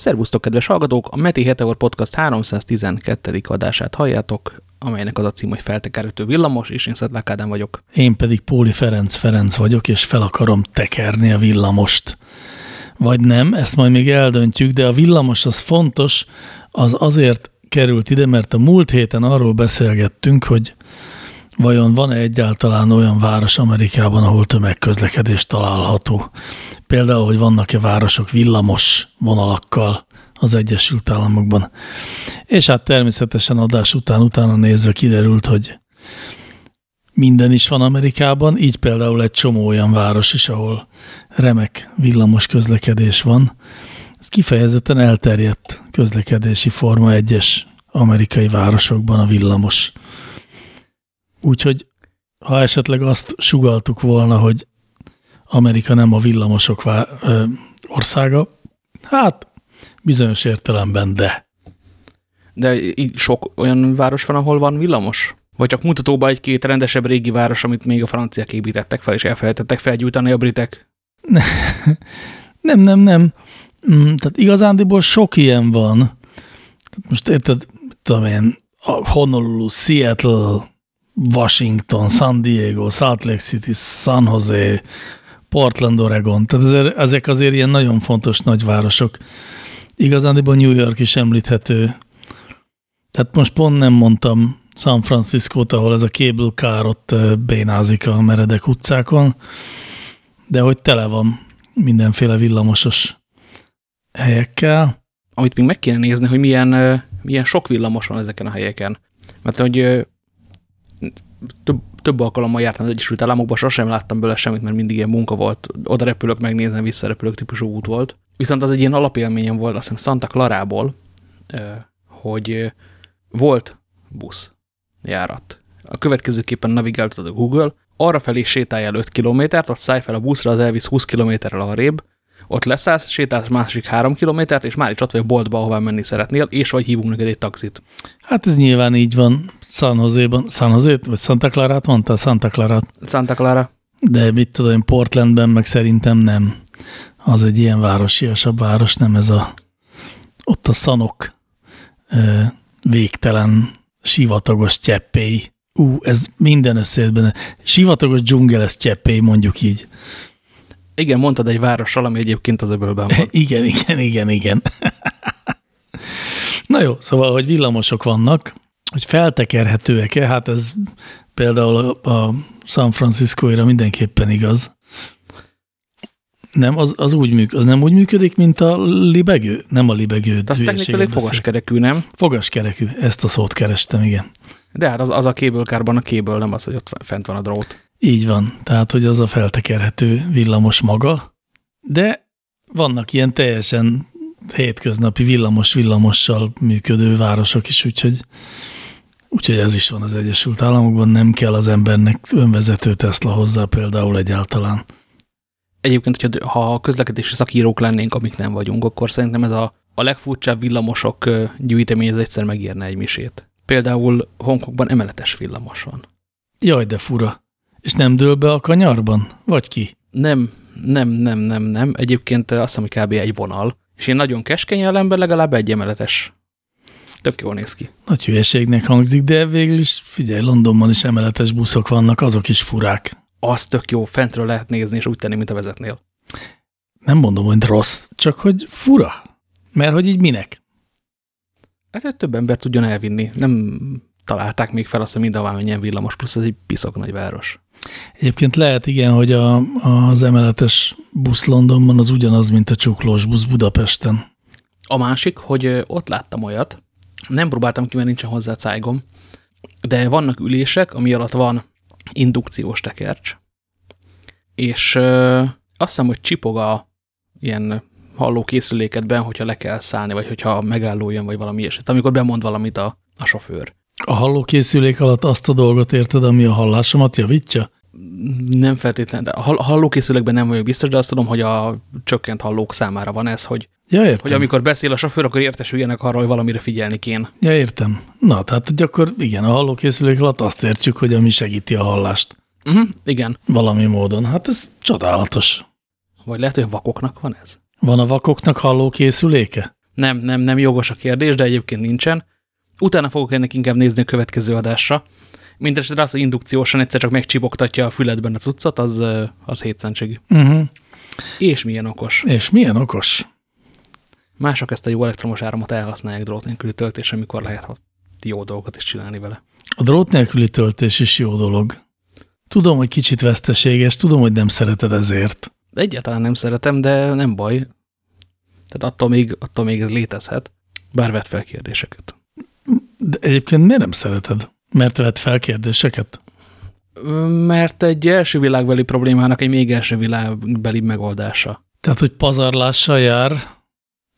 Szervusztok, kedves hallgatók! A Meti Heteor Podcast 312. adását halljátok, amelynek az a cím, hogy feltekerítő villamos, és én Szedlák Ádám vagyok. Én pedig Póli Ferenc Ferenc vagyok, és fel akarom tekerni a villamost. Vagy nem, ezt majd még eldöntjük, de a villamos az fontos, az azért került ide, mert a múlt héten arról beszélgettünk, hogy vajon van-e egyáltalán olyan város Amerikában, ahol tömegközlekedés található. Például, hogy vannak-e városok villamos vonalakkal az Egyesült Államokban. És hát természetesen adás után utána nézve kiderült, hogy minden is van Amerikában, így például egy csomó olyan város is, ahol remek villamos közlekedés van. Ez kifejezetten elterjedt közlekedési forma egyes amerikai városokban a villamos. Úgyhogy ha esetleg azt sugaltuk volna, hogy Amerika nem a villamosok ö, országa, hát bizonyos értelemben de. De sok olyan város van, ahol van villamos? Vagy csak mutatóban egy-két rendesebb régi város, amit még a franciák építettek fel, és elfelejtettek felgyújtani a britek? Nem, nem, nem. Mm, tehát igazándiból sok ilyen van. Tehát most érted, tudom én, Honolulu, Seattle, Washington, San Diego, Salt Lake City, San Jose, Portland, Oregon. Tehát ezek, ezek azért ilyen nagyon fontos nagyvárosok. Igazándiból New York is említhető. Tehát most pont nem mondtam San Francisco-t, ahol ez a cable car ott bénázik a meredek utcákon, de hogy tele van mindenféle villamosos helyekkel. Amit még meg kéne nézni, hogy milyen, milyen sok villamos van ezeken a helyeken. Mert hogy több, több alkalommal jártam az Egyesült Államokban, sosem láttam belőle semmit, mert mindig ilyen munka volt. Oda repülök, megnézem, visszarepülök típusú út volt. Viszont az egy ilyen alapélményem volt, azt hiszem Santa Clarából, hogy volt busz járat. A következőképpen navigáltad a Google, arra felé sétálj el 5 kilométert, ott szállj fel a buszra, az elvisz 20 kilométerrel arrébb, ott leszállsz, sétálsz másik három kilométert, és már is ott vagy a boltba, ahová menni szeretnél, és vagy hívunk neked egy taxit. Hát ez nyilván így van San Jose-ban. San jose vagy Santa Clara-t mondta? Santa Clara. Santa Clara. De mit tudom, Portlandben meg szerintem nem. Az egy ilyen városiasabb város, nem ez a ott a szanok végtelen sivatagos cseppéi. Ú, ez minden összejöttben. Sivatagos dzsungeles cseppéi, mondjuk így. Igen, mondtad egy várossal, ami egyébként az öbölben van. igen, igen, igen, igen. Na jó, szóval, hogy villamosok vannak, hogy feltekerhetőek-e, hát ez például a San Francisco-ra mindenképpen igaz. Nem, az, az, úgy műk, az nem úgy működik, mint a libegő? Nem a libegő. De az technikailag fogaskerekű, nem? Fogaskerekű, ezt a szót kerestem, igen. De hát az, az a kébölkárban a kéből, nem az, hogy ott fent van a drót. Így van, tehát hogy az a feltekerhető villamos maga, de vannak ilyen teljesen hétköznapi villamos-villamossal működő városok is, úgyhogy, úgyhogy ez is van az Egyesült Államokban, nem kell az embernek önvezető Tesla hozzá például egyáltalán. Egyébként, hogyha, ha közlekedési szakírók lennénk, amik nem vagyunk, akkor szerintem ez a, a legfurcsább villamosok gyűjtemény, ez egyszer megírna egy misét. Például Hongkongban emeletes villamos van. Jaj, de fura. És nem dől be a kanyarban? Vagy ki? Nem, nem, nem, nem, nem. Egyébként azt hiszem, hogy kb. egy vonal. És én nagyon keskeny ellenben legalább egy emeletes. Tök jól néz ki. Nagy hülyeségnek hangzik, de végül is figyelj, Londonban is emeletes buszok vannak, azok is furák. Az tök jó, fentről lehet nézni, és úgy tenni, mint a vezetnél. Nem mondom, hogy rossz, csak hogy fura. Mert hogy így minek? Hát, hogy több ember tudjon elvinni. Nem találták még fel azt, hogy mindenhová menjen villamos, plusz ez egy piszok nagy város. Egyébként lehet igen, hogy a, az emeletes busz Londonban az ugyanaz, mint a csuklós busz Budapesten. A másik, hogy ott láttam olyat, nem próbáltam ki, mert nincsen hozzá cájgom, de vannak ülések, ami alatt van indukciós tekercs, és ö, azt hiszem, hogy csipog a ilyen hallókészülékedben, hogyha le kell szállni, vagy hogyha megálló jön, vagy valami ilyesmit, amikor bemond valamit a, a sofőr. A hallókészülék alatt azt a dolgot érted, ami a hallásomat javítja? Nem feltétlenül. A hallókészülékben nem vagyok biztos, de azt tudom, hogy a csökkent hallók számára van ez, hogy, ja, értem. hogy amikor beszél a sofőr, akkor értesüljenek arra, hogy valamire figyelni kéne. Ja, értem. Na, tehát hogy akkor igen, a hallókészülék alatt azt értjük, hogy ami segíti a hallást. Uh mhm, -huh, igen. Valami módon. Hát ez csodálatos. Vagy lehet, hogy a vakoknak van ez? Van a vakoknak hallókészüléke? Nem, nem, nem jogos a kérdés, de egyébként nincsen. Utána fogok ennek inkább nézni a következő adásra. Mindenesetre az, hogy indukciósan egyszer csak megcsibogtatja a füledben a cuccot, az, az hétszentség. Uh -huh. És milyen okos. És milyen okos. Mások ezt a jó elektromos áramot elhasználják drót nélküli töltésre, amikor lehet jó dolgokat is csinálni vele. A drót nélküli töltés is jó dolog. Tudom, hogy kicsit veszteséges, tudom, hogy nem szereted ezért. Egyáltalán nem szeretem, de nem baj. Tehát attól még, attól még ez létezhet, bár vet fel kérdéseket. De egyébként miért nem szereted? Mert vet fel kérdéseket? Mert egy első világbeli problémának egy még első világbeli megoldása. Tehát, hogy pazarlással jár,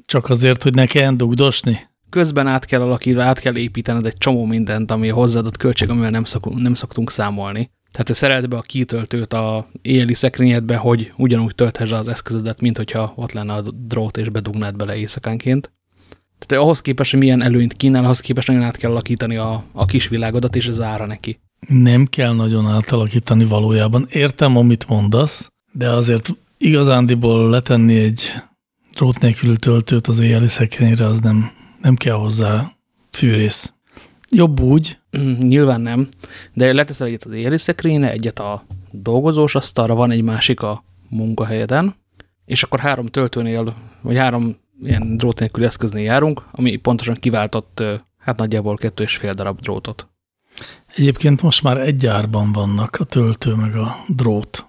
csak azért, hogy ne kelljen dugdosni? Közben át kell alakítani, át kell építened egy csomó mindent, ami a hozzáadott költség, amivel nem, szokunk, nem szoktunk számolni. Tehát te szereld be a kitöltőt a éjjeli szekrényedbe, hogy ugyanúgy tölthesse az eszközödet, mint hogyha ott lenne a drót, és bedugnád bele éjszakánként. Tehát ahhoz képest, hogy milyen előnyt kínál, ahhoz képest nagyon át kell alakítani a, a kis világodat, és ez ára neki. Nem kell nagyon átalakítani valójában. Értem, amit mondasz, de azért igazándiból letenni egy drót nélkülű töltőt az éjjeli szekrényre, az nem, nem kell hozzá fűrész. Jobb úgy. Mm, nyilván nem, de leteszel egyet az éjjeli szekrényre, egyet a dolgozós asztalra, van egy másik a munkahelyeden, és akkor három töltőnél, vagy három ilyen drót nélküli eszköznél járunk, ami pontosan kiváltott hát nagyjából kettő és fél darab drótot. Egyébként most már egy árban vannak a töltő meg a drót.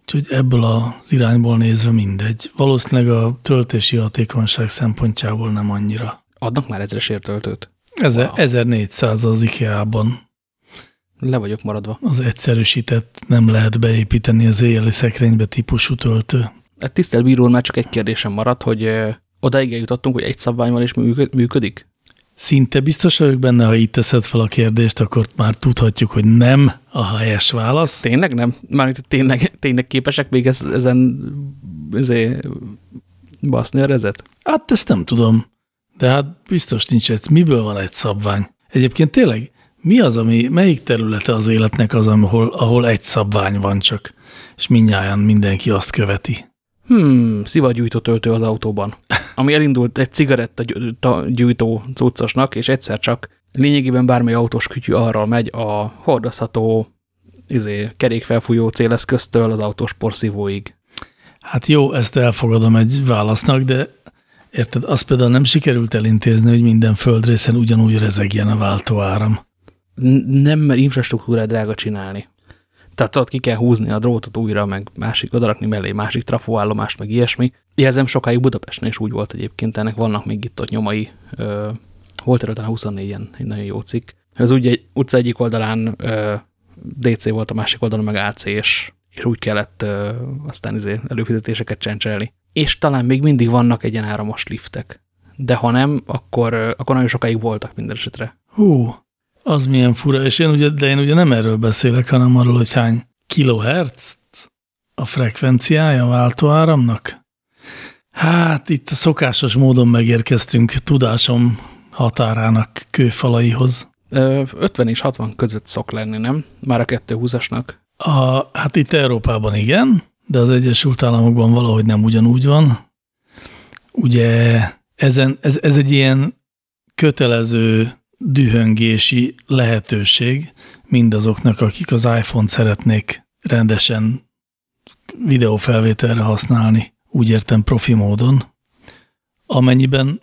Úgyhogy ebből az irányból nézve mindegy. Valószínűleg a töltési hatékonyság szempontjából nem annyira. Adnak már ezresért töltőt? Ezer, wow. 1400 az IKEA-ban. Le vagyok maradva. Az egyszerűsített nem lehet beépíteni az éjjeli szekrénybe típusú töltő. Hát tisztelt bíró, már csak egy kérdésem maradt, hogy odaig eljutottunk, hogy egy szabványval is működik? Szinte biztos vagyok benne, ha így teszed fel a kérdést, akkor már tudhatjuk, hogy nem a helyes válasz. Tényleg nem? Mármint tényleg, tényleg képesek még ez, ezen ezért baszni a rezet? Hát ezt nem tudom. De hát biztos nincs egy. Miből van egy szabvány? Egyébként tényleg, mi az, ami, melyik területe az életnek az, ahol, ahol egy szabvány van csak, és mindnyáján mindenki azt követi? Hmm, szivagyújtó töltő az autóban. Ami elindult egy cigaretta gyújtó cuccosnak, és egyszer csak lényegében bármely autós kütyű arra megy a hordozható izé, kerékfelfújó céleszköztől az autós porszívóig. Hát jó, ezt elfogadom egy válasznak, de érted, azt például nem sikerült elintézni, hogy minden földrészen ugyanúgy rezegjen a váltóáram. Nem, mert infrastruktúrát drága csinálni. Tehát ott ki kell húzni a drótot újra, meg másik, odarakni mellé másik trafóállomást, meg ilyesmi. Jelzem, sokáig Budapesten is úgy volt egyébként, ennek vannak még itt ott nyomai. Volt erről talán 24-en egy nagyon jó cikk. Az úgy egy utca egyik oldalán ö, DC volt, a másik oldalon meg AC, és, és úgy kellett ö, aztán izé előfizetéseket csencselni. És talán még mindig vannak egyen áramos liftek. De ha nem, akkor, akkor nagyon sokáig voltak minden esetre. Hú, az milyen fura, és én ugye, de én ugye nem erről beszélek, hanem arról, hogy hány kilohertz a frekvenciája a váltóáramnak. Hát itt a szokásos módon megérkeztünk tudásom határának kőfalaihoz. 50 és 60 között szok lenni, nem? Már a 220-asnak. A, hát itt Európában igen, de az Egyesült Államokban valahogy nem ugyanúgy van. Ugye ezen, ez, ez egy ilyen kötelező dühöngési lehetőség mindazoknak, akik az iPhone-t szeretnék rendesen videófelvételre használni, úgy értem profi módon, amennyiben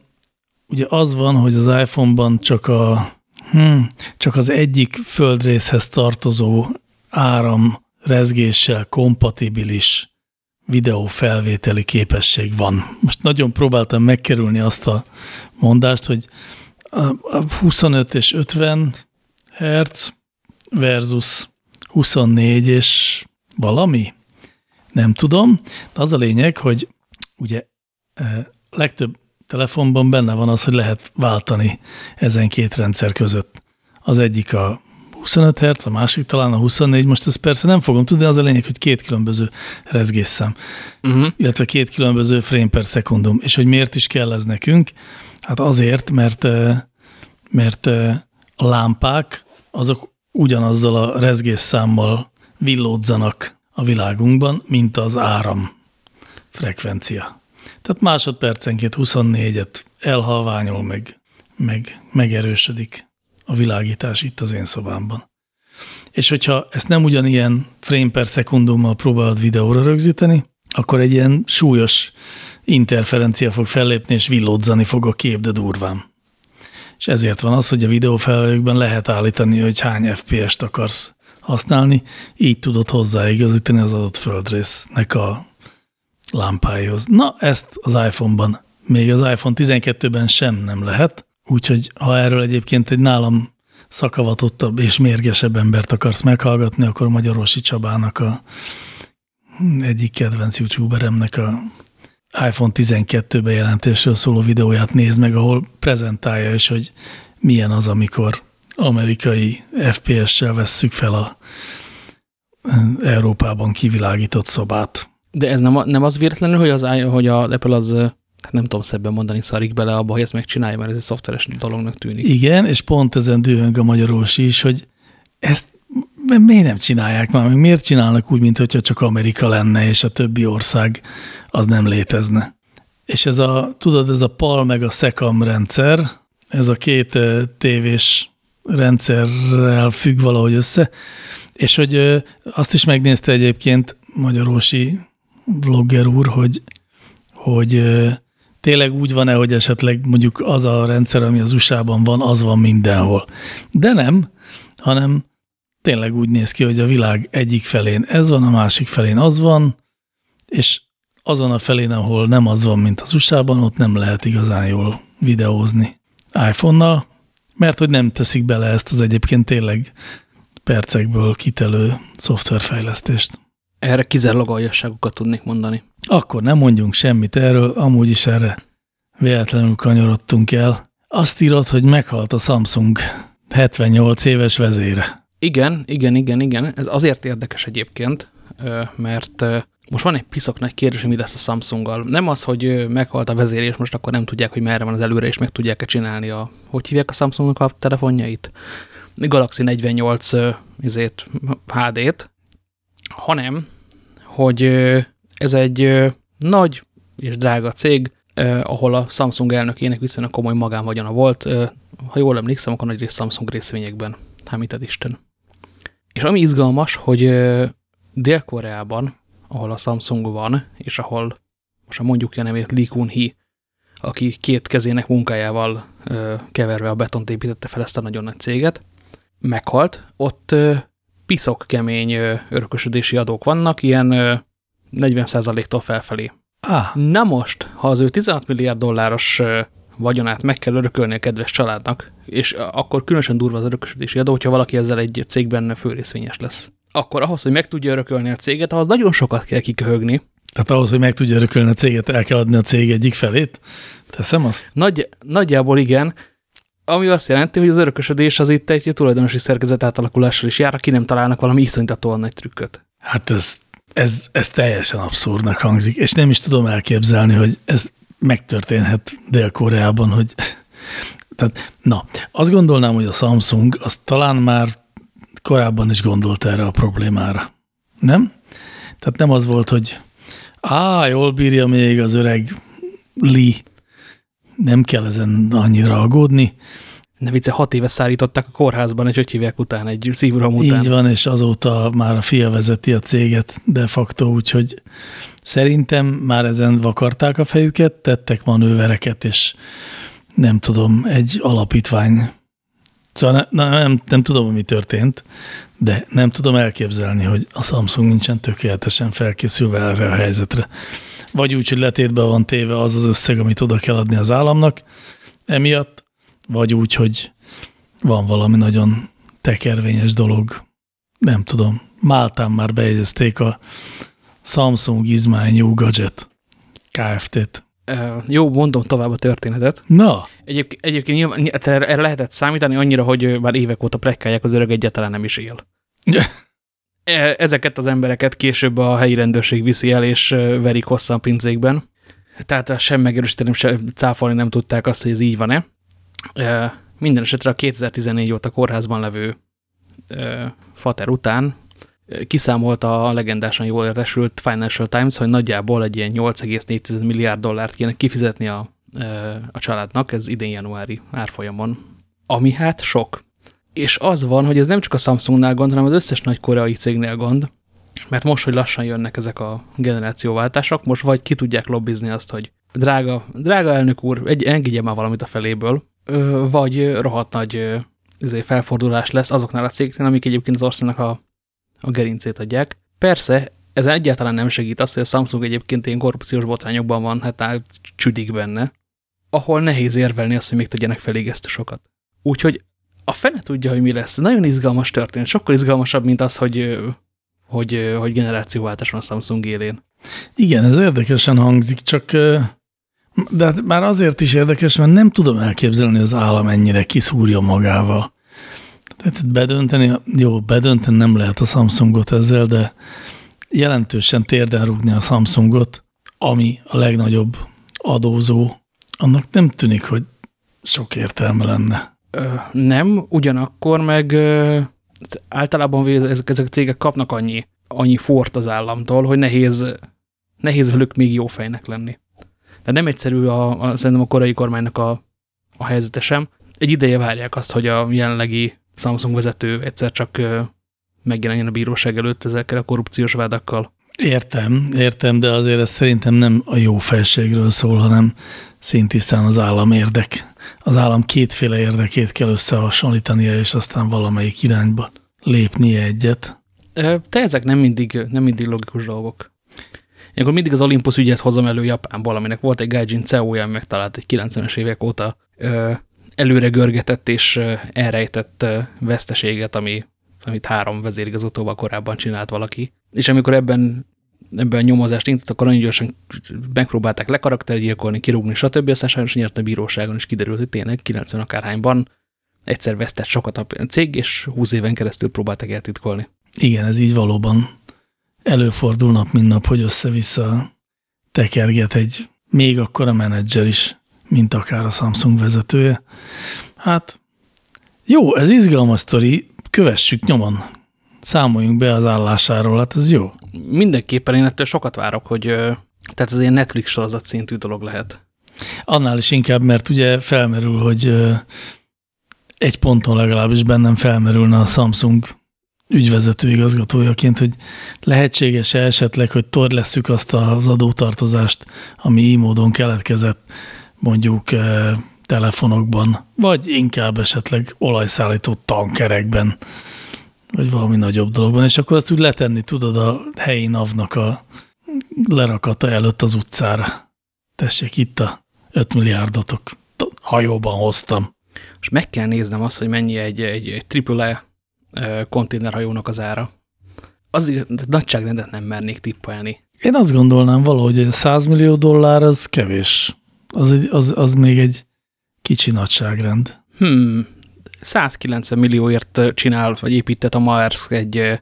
ugye az van, hogy az iPhone-ban csak, a, hmm, csak az egyik földrészhez tartozó áram rezgéssel kompatibilis videófelvételi képesség van. Most nagyon próbáltam megkerülni azt a mondást, hogy a 25 és 50 Hz versus 24 és valami? Nem tudom. De az a lényeg, hogy ugye e, legtöbb telefonban benne van az, hogy lehet váltani ezen két rendszer között. Az egyik a 25 Hz, a másik talán a 24, most ezt persze nem fogom tudni, az a lényeg, hogy két különböző rezgésszám, uh -huh. illetve két különböző frame per szekundum. És hogy miért is kell ez nekünk? Hát azért, mert, mert a lámpák azok ugyanazzal a rezgésszámmal villódzanak a világunkban, mint az áram frekvencia. Tehát másodpercenként 24-et elhalványol, meg, meg megerősödik a világítás itt az én szobámban. És hogyha ezt nem ugyanilyen frame per szekundummal próbálod videóra rögzíteni, akkor egy ilyen súlyos interferencia fog fellépni, és villódzani fog a kép, de durván. És ezért van az, hogy a videófelvevőkben lehet állítani, hogy hány FPS-t akarsz használni, így tudod hozzáigazítani az adott földrésznek a lámpáihoz. Na, ezt az iPhone-ban, még az iPhone 12-ben sem nem lehet, úgyhogy ha erről egyébként egy nálam szakavatottabb és mérgesebb embert akarsz meghallgatni, akkor Magyarosi Csabának a egyik kedvenc youtuberemnek a iPhone 12 bejelentésről szóló videóját nézd meg, ahol prezentálja is, hogy milyen az, amikor amerikai FPS-sel vesszük fel a Európában kivilágított szobát. De ez nem, nem az véletlenül, hogy az, hogy az Apple az, hát nem tudom szebben mondani, szarik bele abba, hogy ezt megcsinálja, mert ez egy szoftveres dolognak tűnik. Igen, és pont ezen dühöng a magyarósi is, hogy ezt miért nem csinálják már, meg miért csinálnak úgy, mint hogyha csak Amerika lenne, és a többi ország az nem létezne. És ez a, tudod, ez a PAL meg a SECAM rendszer, ez a két tévés rendszerrel függ valahogy össze, és hogy azt is megnézte egyébként Magyarósi blogger úr, hogy, hogy tényleg úgy van-e, hogy esetleg mondjuk az a rendszer, ami az USA-ban van, az van mindenhol. De nem, hanem tényleg úgy néz ki, hogy a világ egyik felén ez van, a másik felén az van, és azon a felén, ahol nem az van, mint az USA-ban, ott nem lehet igazán jól videózni iPhone-nal, mert hogy nem teszik bele ezt az egyébként tényleg percekből kitelő szoftverfejlesztést. Erre kizárólag aljasságokat tudnék mondani. Akkor nem mondjunk semmit erről, amúgy is erre véletlenül kanyarodtunk el. Azt írod, hogy meghalt a Samsung 78 éves vezére. Igen, igen, igen, igen. Ez azért érdekes egyébként, mert most van egy piszok nagy kérdés, hogy mi lesz a Samsunggal. Nem az, hogy meghalt a vezér, és most akkor nem tudják, hogy merre van az előre, és meg tudják-e csinálni a, hogy hívják a Samsungnak a telefonjait? Galaxy 48 izét, HD-t, hanem, hogy ez egy nagy és drága cég, ahol a Samsung elnökének viszonylag komoly magánvagyona volt, ha jól emlékszem, akkor nagy rész Samsung részvényekben. Hámítad Isten. És ami izgalmas, hogy Dél-Koreában ahol a Samsung van, és ahol most mondjuk a nevét Lee Kun-hee, aki két kezének munkájával ö, keverve a betont építette fel ezt a nagyon nagy céget, meghalt. Ott ö, piszok kemény ö, örökösödési adók vannak, ilyen 40%-tól felfelé. Ah. Na most, ha az ő 16 milliárd dolláros vagyonát meg kell örökölni a kedves családnak, és akkor különösen durva az örökösödési adó, hogyha valaki ezzel egy cégben főrészvényes lesz akkor ahhoz, hogy meg tudja örökölni a céget, ahhoz nagyon sokat kell kiköhögni. Tehát ahhoz, hogy meg tudja örökölni a céget, el kell adni a cég egyik felét? Teszem azt? Nagy, nagyjából igen, ami azt jelenti, hogy az örökösödés az itt egy tulajdonosi szerkezet átalakulással is jár, aki nem találnak valami iszonytatóan nagy trükköt. Hát ez, ez, ez teljesen abszurdnak hangzik, és nem is tudom elképzelni, hogy ez megtörténhet Dél-Koreában, hogy tehát, na, azt gondolnám, hogy a Samsung az talán már korábban is gondolt erre a problémára. Nem? Tehát nem az volt, hogy á, jól bírja még az öreg Lee, nem kell ezen annyira aggódni. Ne vicce, hat éve szállították a kórházban egy öt évek után, egy szívrom után. Így van, és azóta már a fia vezeti a céget de facto, úgyhogy szerintem már ezen vakarták a fejüket, tettek manővereket, és nem tudom, egy alapítvány Szóval ne, nem, nem tudom, mi történt, de nem tudom elképzelni, hogy a Samsung nincsen tökéletesen felkészülve erre a helyzetre. Vagy úgy, hogy letétbe van téve az az összeg, amit oda kell adni az államnak emiatt, vagy úgy, hogy van valami nagyon tekervényes dolog. Nem tudom. Máltán már bejegyezték a Samsung new gadget Kft-t. Jó, mondom tovább a történetet. Na. Egyébként, egyébként nyilván, hát erre lehetett számítani annyira, hogy már évek óta plekkálják, az öreg egyáltalán nem is él. E, ezeket az embereket később a helyi rendőrség viszi el, és verik hosszan pincékben. Tehát sem megerősíteni, sem cáfolni nem tudták azt, hogy ez így van-e. Minden esetre a 2014 óta kórházban levő fater után kiszámolta a legendásan jól értesült Financial Times, hogy nagyjából egy ilyen 8,4 milliárd dollárt kéne kifizetni a, a családnak, ez idén januári árfolyamon, ami hát sok. És az van, hogy ez nem csak a Samsungnál gond, hanem az összes nagy koreai cégnél gond, mert most, hogy lassan jönnek ezek a generációváltások, most vagy ki tudják lobbizni azt, hogy drága, drága elnök úr, egy, engedje már valamit a feléből, vagy rohadt nagy ezért felfordulás lesz azoknál a cégnél, amik egyébként az országnak a, a gerincét adják. Persze, ez egyáltalán nem segít azt, hogy a Samsung egyébként ilyen korrupciós botrányokban van, hát csüdik benne, ahol nehéz érvelni azt, hogy még tegyenek felégesztősokat. Úgyhogy a fene tudja, hogy mi lesz. Nagyon izgalmas történet, sokkal izgalmasabb, mint az, hogy, hogy, hogy generációváltás van a Samsung élén. Igen, ez érdekesen hangzik, csak de hát már azért is érdekes, mert nem tudom elképzelni, az állam ennyire kiszúrja magával. Tehát bedönteni, jó, bedönteni nem lehet a Samsungot ezzel, de jelentősen térden rúgni a Samsungot, ami a legnagyobb adózó, annak nem tűnik, hogy sok értelme lenne. Nem, ugyanakkor meg általában ezek, ezek a cégek kapnak annyi, annyi fort az államtól, hogy nehéz, nehéz velük még jó fejnek lenni. De nem egyszerű a, a, szerintem a korai kormánynak a, a helyzete sem. Egy ideje várják azt, hogy a jelenlegi Samsung vezető egyszer csak megjelenjen a bíróság előtt ezekkel a korrupciós vádakkal. Értem, értem, de azért ez szerintem nem a jó felségről szól, hanem szintisztán az állam érdek. Az állam kétféle érdekét kell összehasonlítania, és aztán valamelyik irányba lépnie egyet. Te ezek nem mindig, nem mindig logikus dolgok. Ilyenkor mindig az Olympus ügyet hozom elő Japánból, aminek volt egy Gaijin CEO-ja, megtalált egy 90-es évek óta ö, előre görgetett és elrejtett veszteséget, ami, amit három vezérigazgatóval korábban csinált valaki. És amikor ebben ebben a nyomozást indított, akkor nagyon gyorsan megpróbálták lekaraktergyilkolni, kirúgni, stb. Aztán sajnos nyert a bíróságon, és kiderült, hogy tényleg 90 akárhányban egyszer vesztett sokat a cég, és 20 éven keresztül próbálták eltitkolni. Igen, ez így valóban előfordul nap, mint nap, hogy össze-vissza tekerget egy még akkora menedzser is, mint akár a Samsung vezetője. Hát jó, ez izgalmas sztori, kövessük nyomon. Számoljunk be az állásáról, hát ez jó. Mindenképpen én ettől sokat várok, hogy tehát ez ilyen Netflix sorozat szintű dolog lehet. Annál is inkább, mert ugye felmerül, hogy egy ponton legalábbis bennem felmerülne a Samsung ügyvezető igazgatójaként, hogy lehetséges-e esetleg, hogy torlesszük azt az adótartozást, ami így módon keletkezett mondjuk eh, telefonokban, vagy inkább esetleg olajszállító tankerekben, vagy valami nagyobb dologban, és akkor azt úgy letenni tudod a helyi navnak a lerakata előtt az utcára. Tessék, itt a 5 milliárdotok hajóban hoztam. És meg kell néznem azt, hogy mennyi egy, egy, egy AAA konténerhajónak az ára. Az nagyságrendet nem mernék tippelni. Én azt gondolnám valahogy, hogy 100 millió dollár az kevés. Az, egy, az, az még egy kicsi nagyságrend. Hmm, 190 millióért csinál, vagy épített a Maersk egy,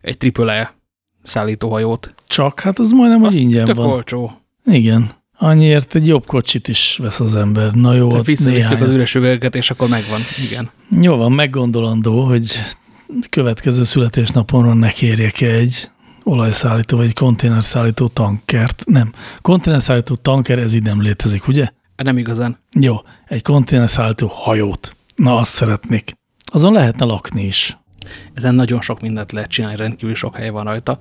egy AAA szállítóhajót. Csak? Hát az majdnem, hogy ingyen tök van. olcsó. Igen. Annyiért egy jobb kocsit is vesz az ember. Na jó, visszavisszük az üres üvegeket, és akkor megvan. Igen. Jó van, meggondolandó, hogy következő születésnapomra ne kérjek -e egy olajszállító vagy egy konténerszállító tankert. Nem, konténerszállító tanker, ez így nem létezik, ugye? Nem igazán. Jó, egy konténerszállító hajót. Na, azt szeretnék. Azon lehetne lakni is. Ezen nagyon sok mindent lehet csinálni, rendkívül sok hely van rajta.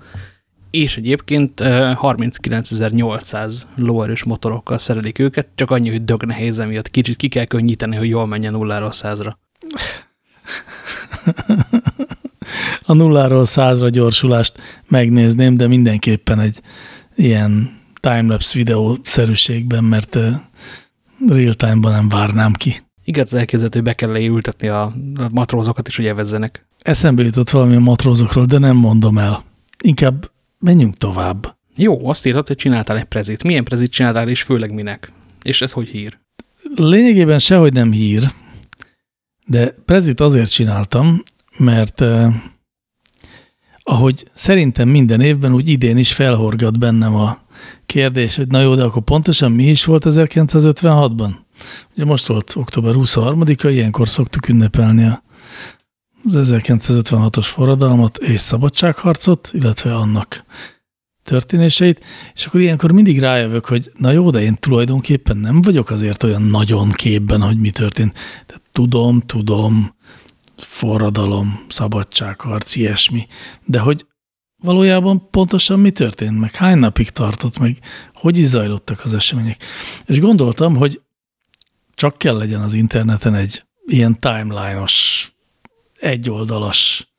És egyébként 39.800 lóerős motorokkal szerelik őket, csak annyi, hogy dög nehéz emiatt. Kicsit ki kell könnyíteni, hogy jól menjen nulláról százra. a nulláról százra gyorsulást megnézném, de mindenképpen egy ilyen timelapse videószerűségben, mert real-time-ban nem várnám ki. Igaz, elképzelhető, hogy be kell leültetni a, matrózokat is, hogy evezzenek. Eszembe jutott valami a matrózokról, de nem mondom el. Inkább menjünk tovább. Jó, azt írhat, hogy csináltál egy prezit. Milyen prezit csináltál, és főleg minek? És ez hogy hír? Lényegében sehogy nem hír, de prezit azért csináltam, mert ahogy szerintem minden évben, úgy idén is felhorgat bennem a kérdés, hogy na jó, de akkor pontosan mi is volt 1956-ban? Ugye most volt október 23-a, ilyenkor szoktuk ünnepelni a az 1956-os forradalmat és szabadságharcot, illetve annak történéseit, és akkor ilyenkor mindig rájövök, hogy na jó, de én tulajdonképpen nem vagyok azért olyan nagyon képben, hogy mi történt. Tehát tudom, tudom, forradalom, szabadságharc, ilyesmi, de hogy valójában pontosan mi történt, meg hány napig tartott, meg hogy is zajlottak az események. És gondoltam, hogy csak kell legyen az interneten egy ilyen timeline-os, egyoldalas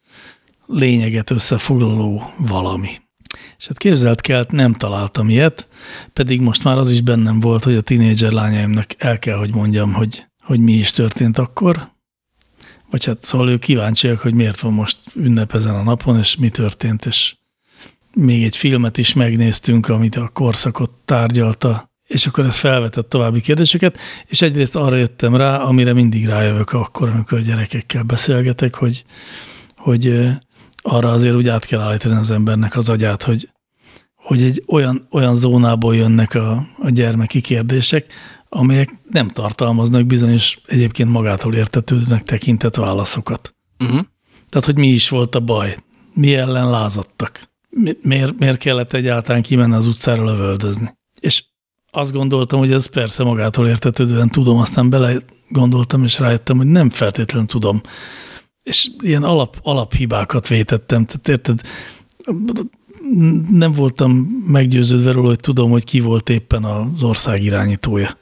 lényeget összefoglaló valami. És hát képzelt kelt, nem találtam ilyet, pedig most már az is bennem volt, hogy a tinédzser lányaimnak el kell, hogy mondjam, hogy, hogy mi is történt akkor. Vagy hát szóval ők kíváncsiak, hogy miért van most ünnep ezen a napon, és mi történt, és még egy filmet is megnéztünk, amit a korszakot tárgyalta, és akkor ez felvetett további kérdéseket, és egyrészt arra jöttem rá, amire mindig rájövök akkor, amikor gyerekekkel beszélgetek, hogy, hogy arra azért úgy át kell állítani az embernek az agyát, hogy, hogy egy olyan, olyan zónából jönnek a, a gyermeki kérdések, amelyek nem tartalmaznak bizonyos egyébként magától értetődőnek tekintett válaszokat. Uh -huh. Tehát, hogy mi is volt a baj, mi ellen lázadtak, miért, miért kellett egyáltalán kimenni az utcára lövöldözni. És azt gondoltam, hogy ez persze magától értetődően tudom, aztán bele gondoltam, és rájöttem, hogy nem feltétlenül tudom és ilyen alap, alaphibákat vétettem. Tehát érted, nem voltam meggyőződve róla, hogy tudom, hogy ki volt éppen az ország irányítója.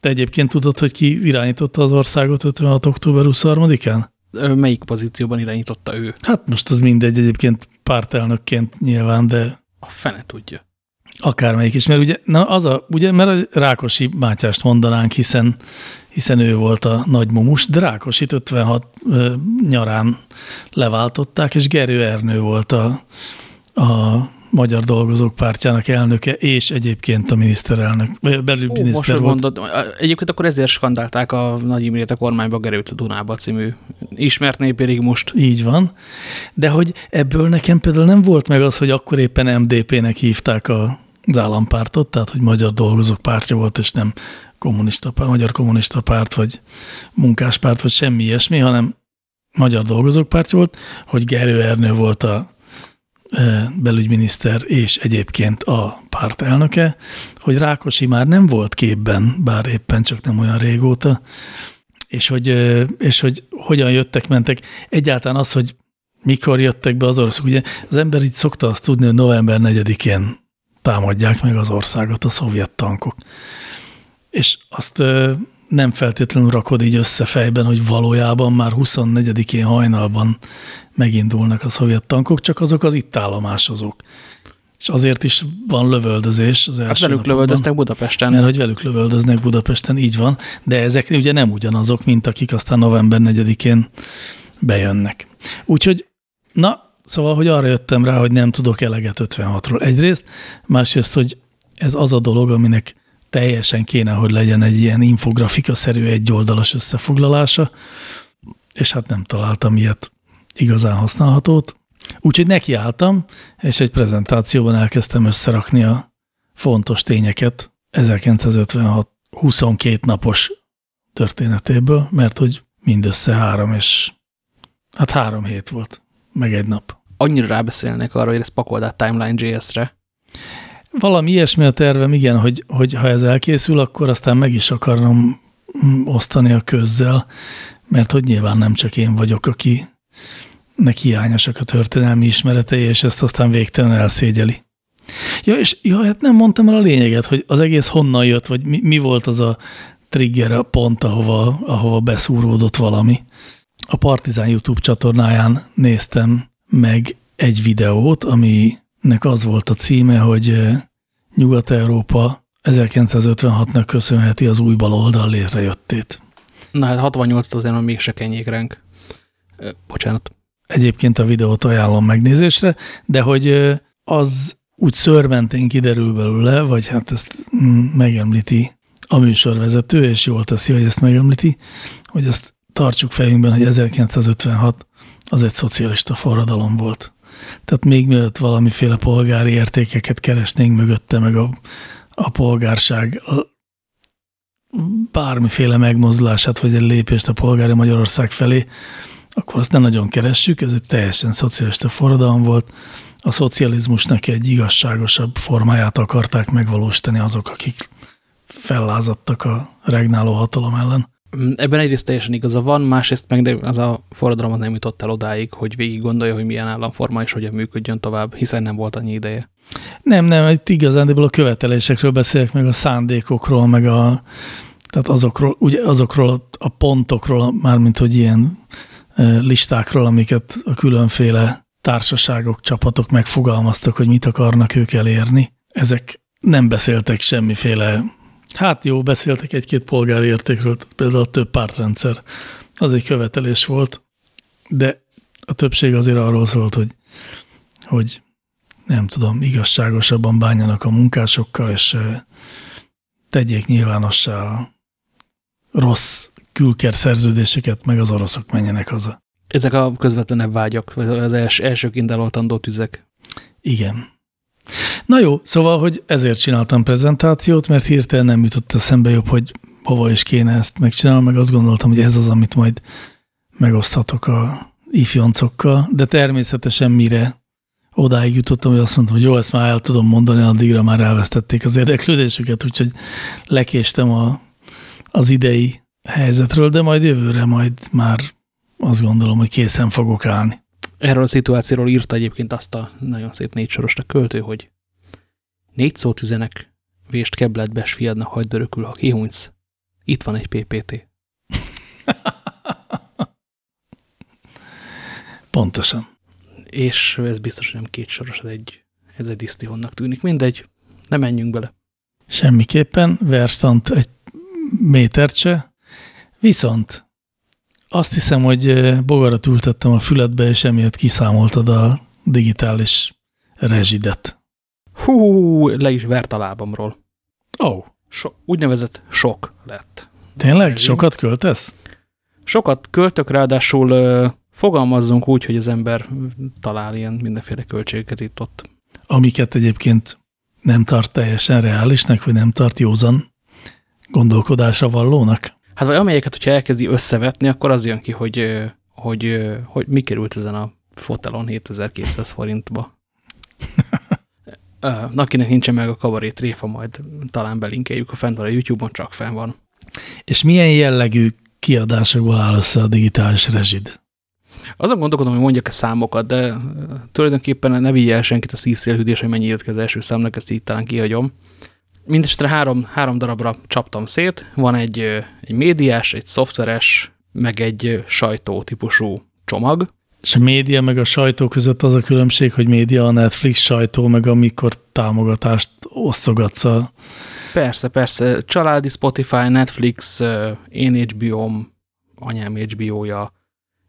Te egyébként tudod, hogy ki irányította az országot 56. október 23-án? Melyik pozícióban irányította ő? Hát most az mindegy, egyébként pártelnökként nyilván, de... A fene tudja. Akármelyik is, mert ugye, na az a, ugye, mert a Rákosi Mátyást mondanánk, hiszen hiszen ő volt a nagy mumus. Drákosit 56 nyarán leváltották, és Gerő Ernő volt a, a Magyar Dolgozók Pártjának elnöke, és egyébként a miniszterelnök, belügyminiszter volt. Mondod, egyébként akkor ezért skandálták a Nagy Imrét a kormányba Gerőt a Dunába című ismert népi most. Így van. De hogy ebből nekem például nem volt meg az, hogy akkor éppen MDP-nek hívták a, az állampártot, tehát hogy Magyar Dolgozók Pártja volt, és nem kommunista párt, magyar kommunista párt, vagy munkáspárt, vagy semmi ilyesmi, hanem magyar dolgozók pártja volt, hogy Gerő Ernő volt a belügyminiszter és egyébként a párt elnöke, hogy Rákosi már nem volt képben, bár éppen csak nem olyan régóta, és hogy, és hogy hogyan jöttek, mentek. Egyáltalán az, hogy mikor jöttek be az oroszok. Ugye az ember így szokta azt tudni, hogy november 4-én támadják meg az országot a szovjet tankok és azt nem feltétlenül rakod így össze fejben, hogy valójában már 24-én hajnalban megindulnak a szovjet tankok, csak azok az itt állomásozók. És azért is van lövöldözés az hát első Hát velük napokban, lövöldöznek Budapesten. Mert hogy velük lövöldöznek Budapesten, így van, de ezek ugye nem ugyanazok, mint akik aztán november 4-én bejönnek. Úgyhogy, na, szóval, hogy arra jöttem rá, hogy nem tudok eleget 56-ról egyrészt, másrészt, hogy ez az a dolog, aminek teljesen kéne, hogy legyen egy ilyen infografika-szerű egyoldalas összefoglalása, és hát nem találtam ilyet igazán használhatót. Úgyhogy nekiálltam, és egy prezentációban elkezdtem összerakni a fontos tényeket 1956 22 napos történetéből, mert hogy mindössze három és hát három hét volt, meg egy nap. Annyira rábeszélnek arra, hogy ezt pakold át Timeline.js-re. Valami ilyesmi a tervem, igen, hogy, hogy ha ez elkészül, akkor aztán meg is akarom mm, osztani a közzel, mert hogy nyilván nem csak én vagyok, aki nek hiányosak a történelmi ismeretei, és ezt aztán végtelen elszégyeli. Ja, és ja, hát nem mondtam el a lényeget, hogy az egész honnan jött, vagy mi, mi volt az a trigger, a pont, ahova, ahova beszúródott valami. A Partizán YouTube csatornáján néztem meg egy videót, ami nek az volt a címe, hogy Nyugat-Európa 1956-nak köszönheti az új baloldal létrejöttét. Na hát 68 azért még se kenjék ránk. Bocsánat. Egyébként a videót ajánlom megnézésre, de hogy az úgy szörmentén kiderül belőle, vagy hát ezt mm, megemlíti a műsorvezető, és jól teszi, hogy ezt megemlíti, hogy ezt tartsuk fejünkben, hogy 1956 az egy szocialista forradalom volt. Tehát még mielőtt valamiféle polgári értékeket keresnénk mögötte, meg a, a polgárság bármiféle megmozdulását, vagy egy lépést a polgári Magyarország felé, akkor azt nem nagyon keressük, ez egy teljesen szocialista forradalom volt. A szocializmusnak egy igazságosabb formáját akarták megvalósítani azok, akik fellázadtak a regnáló hatalom ellen. Ebben egyrészt teljesen igaza van, másrészt meg az a forradalom nem jutott el odáig, hogy végig gondolja, hogy milyen államforma és hogyan működjön tovább, hiszen nem volt annyi ideje. Nem, nem, itt igazándiból a követelésekről beszélek, meg a szándékokról, meg a, tehát azokról, ugye azokról a pontokról, mármint hogy ilyen listákról, amiket a különféle társaságok, csapatok megfogalmaztak, hogy mit akarnak ők elérni. Ezek nem beszéltek semmiféle, hát jó, beszéltek egy-két polgári értékről, például a több pártrendszer, az egy követelés volt, de a többség azért arról szólt, hogy, hogy nem tudom, igazságosabban bánjanak a munkásokkal, és tegyék nyilvánossá a rossz külker szerződéseket, meg az oroszok menjenek haza. Ezek a közvetlenebb vágyak, vagy az els, első indaloltandó tüzek. Igen. Na jó, szóval, hogy ezért csináltam prezentációt, mert hirtelen nem jutott szembe jobb, hogy hova is kéne ezt megcsinálni, meg azt gondoltam, hogy ez az, amit majd megoszthatok a ifjoncokkal, de természetesen mire odáig jutottam, hogy azt mondtam, hogy jó, ezt már el tudom mondani, addigra már elvesztették az érdeklődésüket, úgyhogy lekéstem a, az idei helyzetről, de majd jövőre majd már azt gondolom, hogy készen fogok állni. Erről a szituációról írta egyébként azt a nagyon szép négy sorost a költő, hogy négy szót üzenek, vést kebletbe, s fiadnak hagyd örökül, ha kihúnysz. Itt van egy PPT. Pontosan. És ez biztos, hogy nem két soros, ez egy, ez egy disztihonnak tűnik. Mindegy, nem menjünk bele. Semmiképpen, verstant egy métert se, Viszont azt hiszem, hogy bogarat ültettem a füledbe, és emiatt kiszámoltad a digitális rezsidet. Hú, le is vert a lábamról. Ó. Oh. So, úgynevezett sok lett. Tényleg? Rezsim. Sokat költesz? Sokat költök, ráadásul ö, fogalmazzunk úgy, hogy az ember talál ilyen mindenféle költségeket itt ott. Amiket egyébként nem tart teljesen reálisnak, vagy nem tart józan gondolkodásra vallónak? Hát vagy amelyeket, hogyha elkezdi összevetni, akkor az jön ki, hogy, hogy, hogy mi került ezen a fotelon 7200 forintba. Akinek nincsen meg a kabarét tréfa, majd talán belinkeljük, a fent van a YouTube-on, csak fenn van. És milyen jellegű kiadásokból áll össze a digitális rezsid? Azon gondolkodom, hogy mondjak-e számokat, de tulajdonképpen ne vigye el senkit a szívszélhűdés, hogy mennyi jött ki az első számnak, ezt így talán kihagyom. Mindenesetre három, három darabra csaptam szét. Van egy, egy médiás, egy szoftveres, meg egy sajtó típusú csomag. És a média meg a sajtó között az a különbség, hogy média a Netflix sajtó, meg amikor támogatást osztogatsz a... Persze, persze. Családi Spotify, Netflix, én HBO-m, anyám HBO-ja,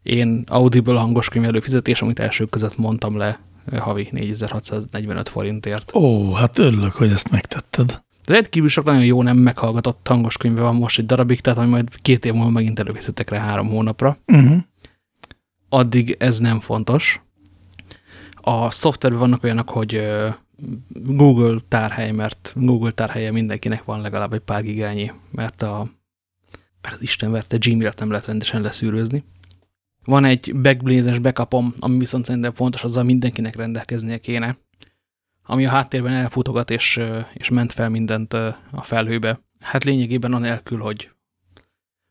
én Audible hangos könyv előfizetés, amit elsők között mondtam le havi 4645 forintért. Ó, hát örülök, hogy ezt megtetted. De rendkívül sok nagyon jó nem meghallgatott hangos könyve van most egy darabig, tehát majd két év múlva megint elővészetek rá három hónapra. Uh -huh. Addig ez nem fontos. A szoftverben vannak olyanok, hogy Google tárhely, mert Google tárhelye mindenkinek van legalább egy pár gigányi, mert, a, mert Isten verte Gmail-t nem lehet rendesen leszűrőzni. Van egy backblaze-es backupom, ami viszont szerintem fontos, azzal mindenkinek rendelkeznie kéne ami a háttérben elfutogat és, és ment fel mindent a felhőbe. Hát lényegében anélkül, hogy,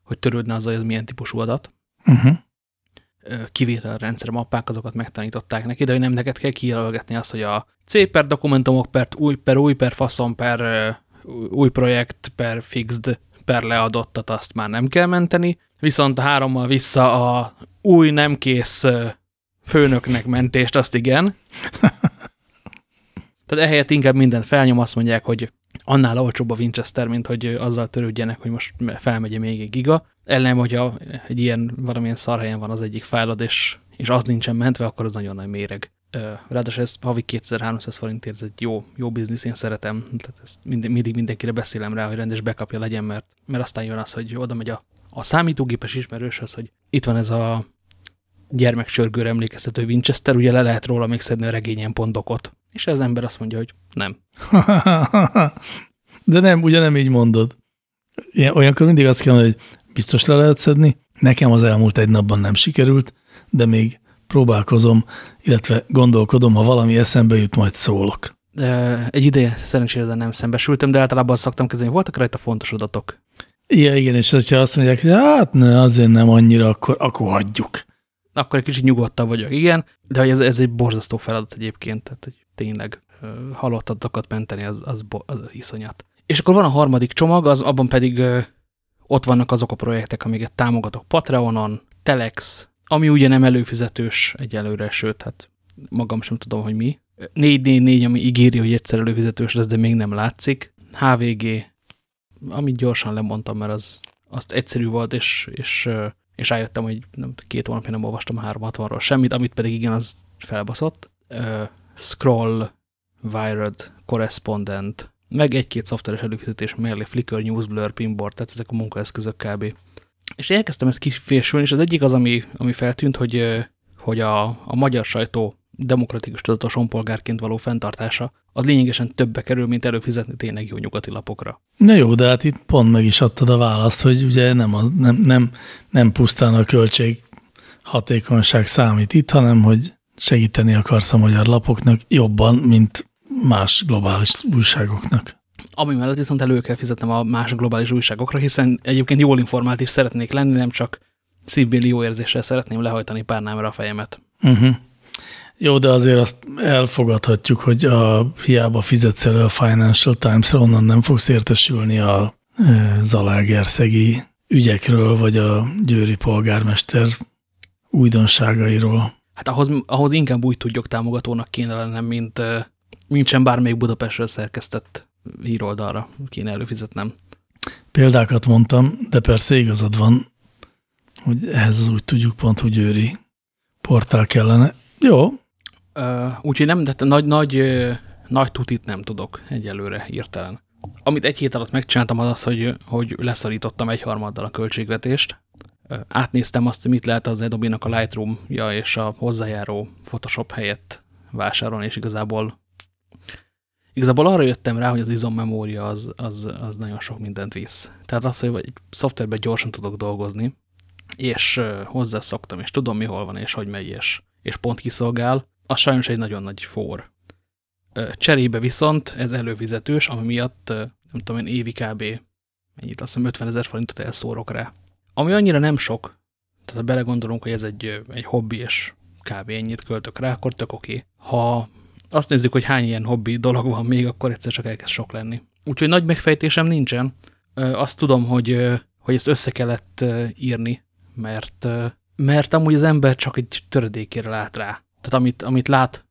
hogy törődne azzal, hogy ez milyen típusú adat. Uh -huh. Kivételrendszer mappák, azokat megtanították neki, de hogy nem neked kell kijelölgetni azt, hogy a C per dokumentumok per új per új per faszon per új projekt per fixed per leadottat azt már nem kell menteni, viszont a hárommal vissza a új nem kész főnöknek mentést, azt igen. Tehát ehelyett inkább mindent felnyom, azt mondják, hogy annál olcsóbb a Winchester, mint hogy azzal törődjenek, hogy most felmegy még egy giga. Ellen, hogyha egy ilyen valamilyen szarhelyen van az egyik fájlod, és, és az nincsen mentve, akkor az nagyon nagy méreg. Ráadásul ez havi 2300 forintért, ez egy jó, jó biznisz, én szeretem. Tehát ezt mind, mindig mindenkire beszélem rá, hogy rendes bekapja legyen, mert, mert aztán jön az, hogy oda megy a, a számítógépes ismerőshöz, hogy itt van ez a gyermekcsörgőre emlékeztető Winchester, ugye le lehet róla még szedni a regényen pontokot. És az ember azt mondja, hogy nem. De nem, ugye nem így mondod. Ilyen, olyankor mindig azt kell, hogy biztos le lehet szedni. Nekem az elmúlt egy napban nem sikerült. de még próbálkozom, illetve gondolkodom, ha valami eszembe jut, majd szólok. Egy ideje szerencsére ezzel nem szembesültem, de általában szoktam kezdeni, voltak rajta fontos adatok. Igen, igen, és ha azt mondják, hogy hát ne, azért nem annyira, akkor, akkor hagyjuk. Akkor egy kicsit nyugodtabb vagyok, igen, de ez, ez egy borzasztó feladat egyébként, tehát hogy tényleg halott adatokat menteni, az, az, az iszonyat. És akkor van a harmadik csomag, az abban pedig ott vannak azok a projektek, amiket támogatok Patreonon, Telex, ami ugye nem előfizetős egyelőre, sőt, hát magam sem tudom, hogy mi. 444, ami ígéri, hogy egyszer előfizetős lesz, de még nem látszik. HVG, amit gyorsan lemondtam, mert az, azt egyszerű volt, és, és, és rájöttem, hogy nem, két hónapja nem olvastam 360-ról semmit, amit pedig igen, az felbaszott. Scroll, Wired, Correspondent, meg egy-két szoftveres előfizetés mellé, Flickr, Newsblur, Pinboard, tehát ezek a munkaeszközök kb. És elkezdtem ezt kifésülni, és az egyik az, ami, ami feltűnt, hogy, hogy a, a magyar sajtó demokratikus tudatos honpolgárként való fenntartása, az lényegesen többe kerül, mint előfizetni tényleg jó nyugati lapokra. Na jó, de hát itt pont meg is adtad a választ, hogy ugye nem, az, nem, nem, nem pusztán a költség hatékonyság számít itt, hanem hogy segíteni akarsz a magyar lapoknak jobban, mint más globális újságoknak. Ami mellett viszont elő kell fizetnem a más globális újságokra, hiszen egyébként jól informált is szeretnék lenni, nem csak szívbéli jó érzéssel szeretném lehajtani párnámra a fejemet. Uh mhm. -huh. Jó, de azért azt elfogadhatjuk, hogy a, hiába fizetsz elő a Financial Times-ra, onnan nem fogsz értesülni a e, Zalágerszegi ügyekről, vagy a győri polgármester újdonságairól. Hát ahhoz, ahhoz inkább úgy tudjuk támogatónak kéne lennem, mint, mint sem bármelyik Budapestről szerkesztett híroldalra kéne előfizetnem. Példákat mondtam, de persze igazad van, hogy ehhez az úgy tudjuk pont, hogy győri portál kellene. Jó, Uh, úgyhogy nem, de nagy, nagy, uh, nagy tutit nem tudok egyelőre hirtelen. Amit egy hét alatt megcsináltam az az, hogy, hogy leszorítottam egyharmaddal a költségvetést. Átnéztem azt, hogy mit lehet az Adobe-nak a Lightroom-ja és a hozzájáró Photoshop helyett vásárolni, és igazából igazából arra jöttem rá, hogy az izommemória az, az, az nagyon sok mindent visz. Tehát az, hogy egy szoftverben gyorsan tudok dolgozni, és hozzászoktam, és tudom, mi hol van, és hogy megy, és, és pont kiszolgál, az sajnos egy nagyon nagy for. Cserébe viszont ez előfizetős, ami miatt nem tudom én évi kb. mennyit, azt hiszem 50 ezer forintot elszórok rá. Ami annyira nem sok, tehát ha belegondolunk, hogy ez egy, egy hobbi, és kb. ennyit költök rá, akkor tök oké. Ha azt nézzük, hogy hány ilyen hobbi dolog van még, akkor egyszer csak elkezd sok lenni. Úgyhogy nagy megfejtésem nincsen. Azt tudom, hogy, hogy ezt össze kellett írni, mert, mert amúgy az ember csak egy töredékére lát rá. Tehát amit, amit lát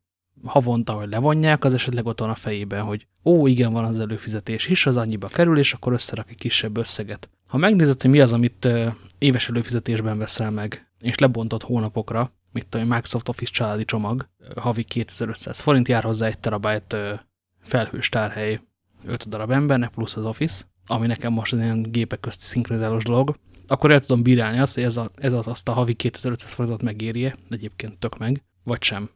havonta, hogy levonják, az esetleg ott van a fejében, hogy ó, igen, van az előfizetés is, az annyiba kerül, és akkor összerak egy kisebb összeget. Ha megnézed, hogy mi az, amit éves előfizetésben veszel meg, és lebontott hónapokra, mint a Microsoft Office családi csomag, havi 2500 forint, jár hozzá egy terabájt felhős tárhely 5 darab embernek, plusz az Office, ami nekem most az ilyen gépek közti szinkronizálós dolog, akkor el tudom bírálni azt, hogy ez, a, ez az azt a havi 2500 forintot megérje, egyébként tök meg, vagy sem?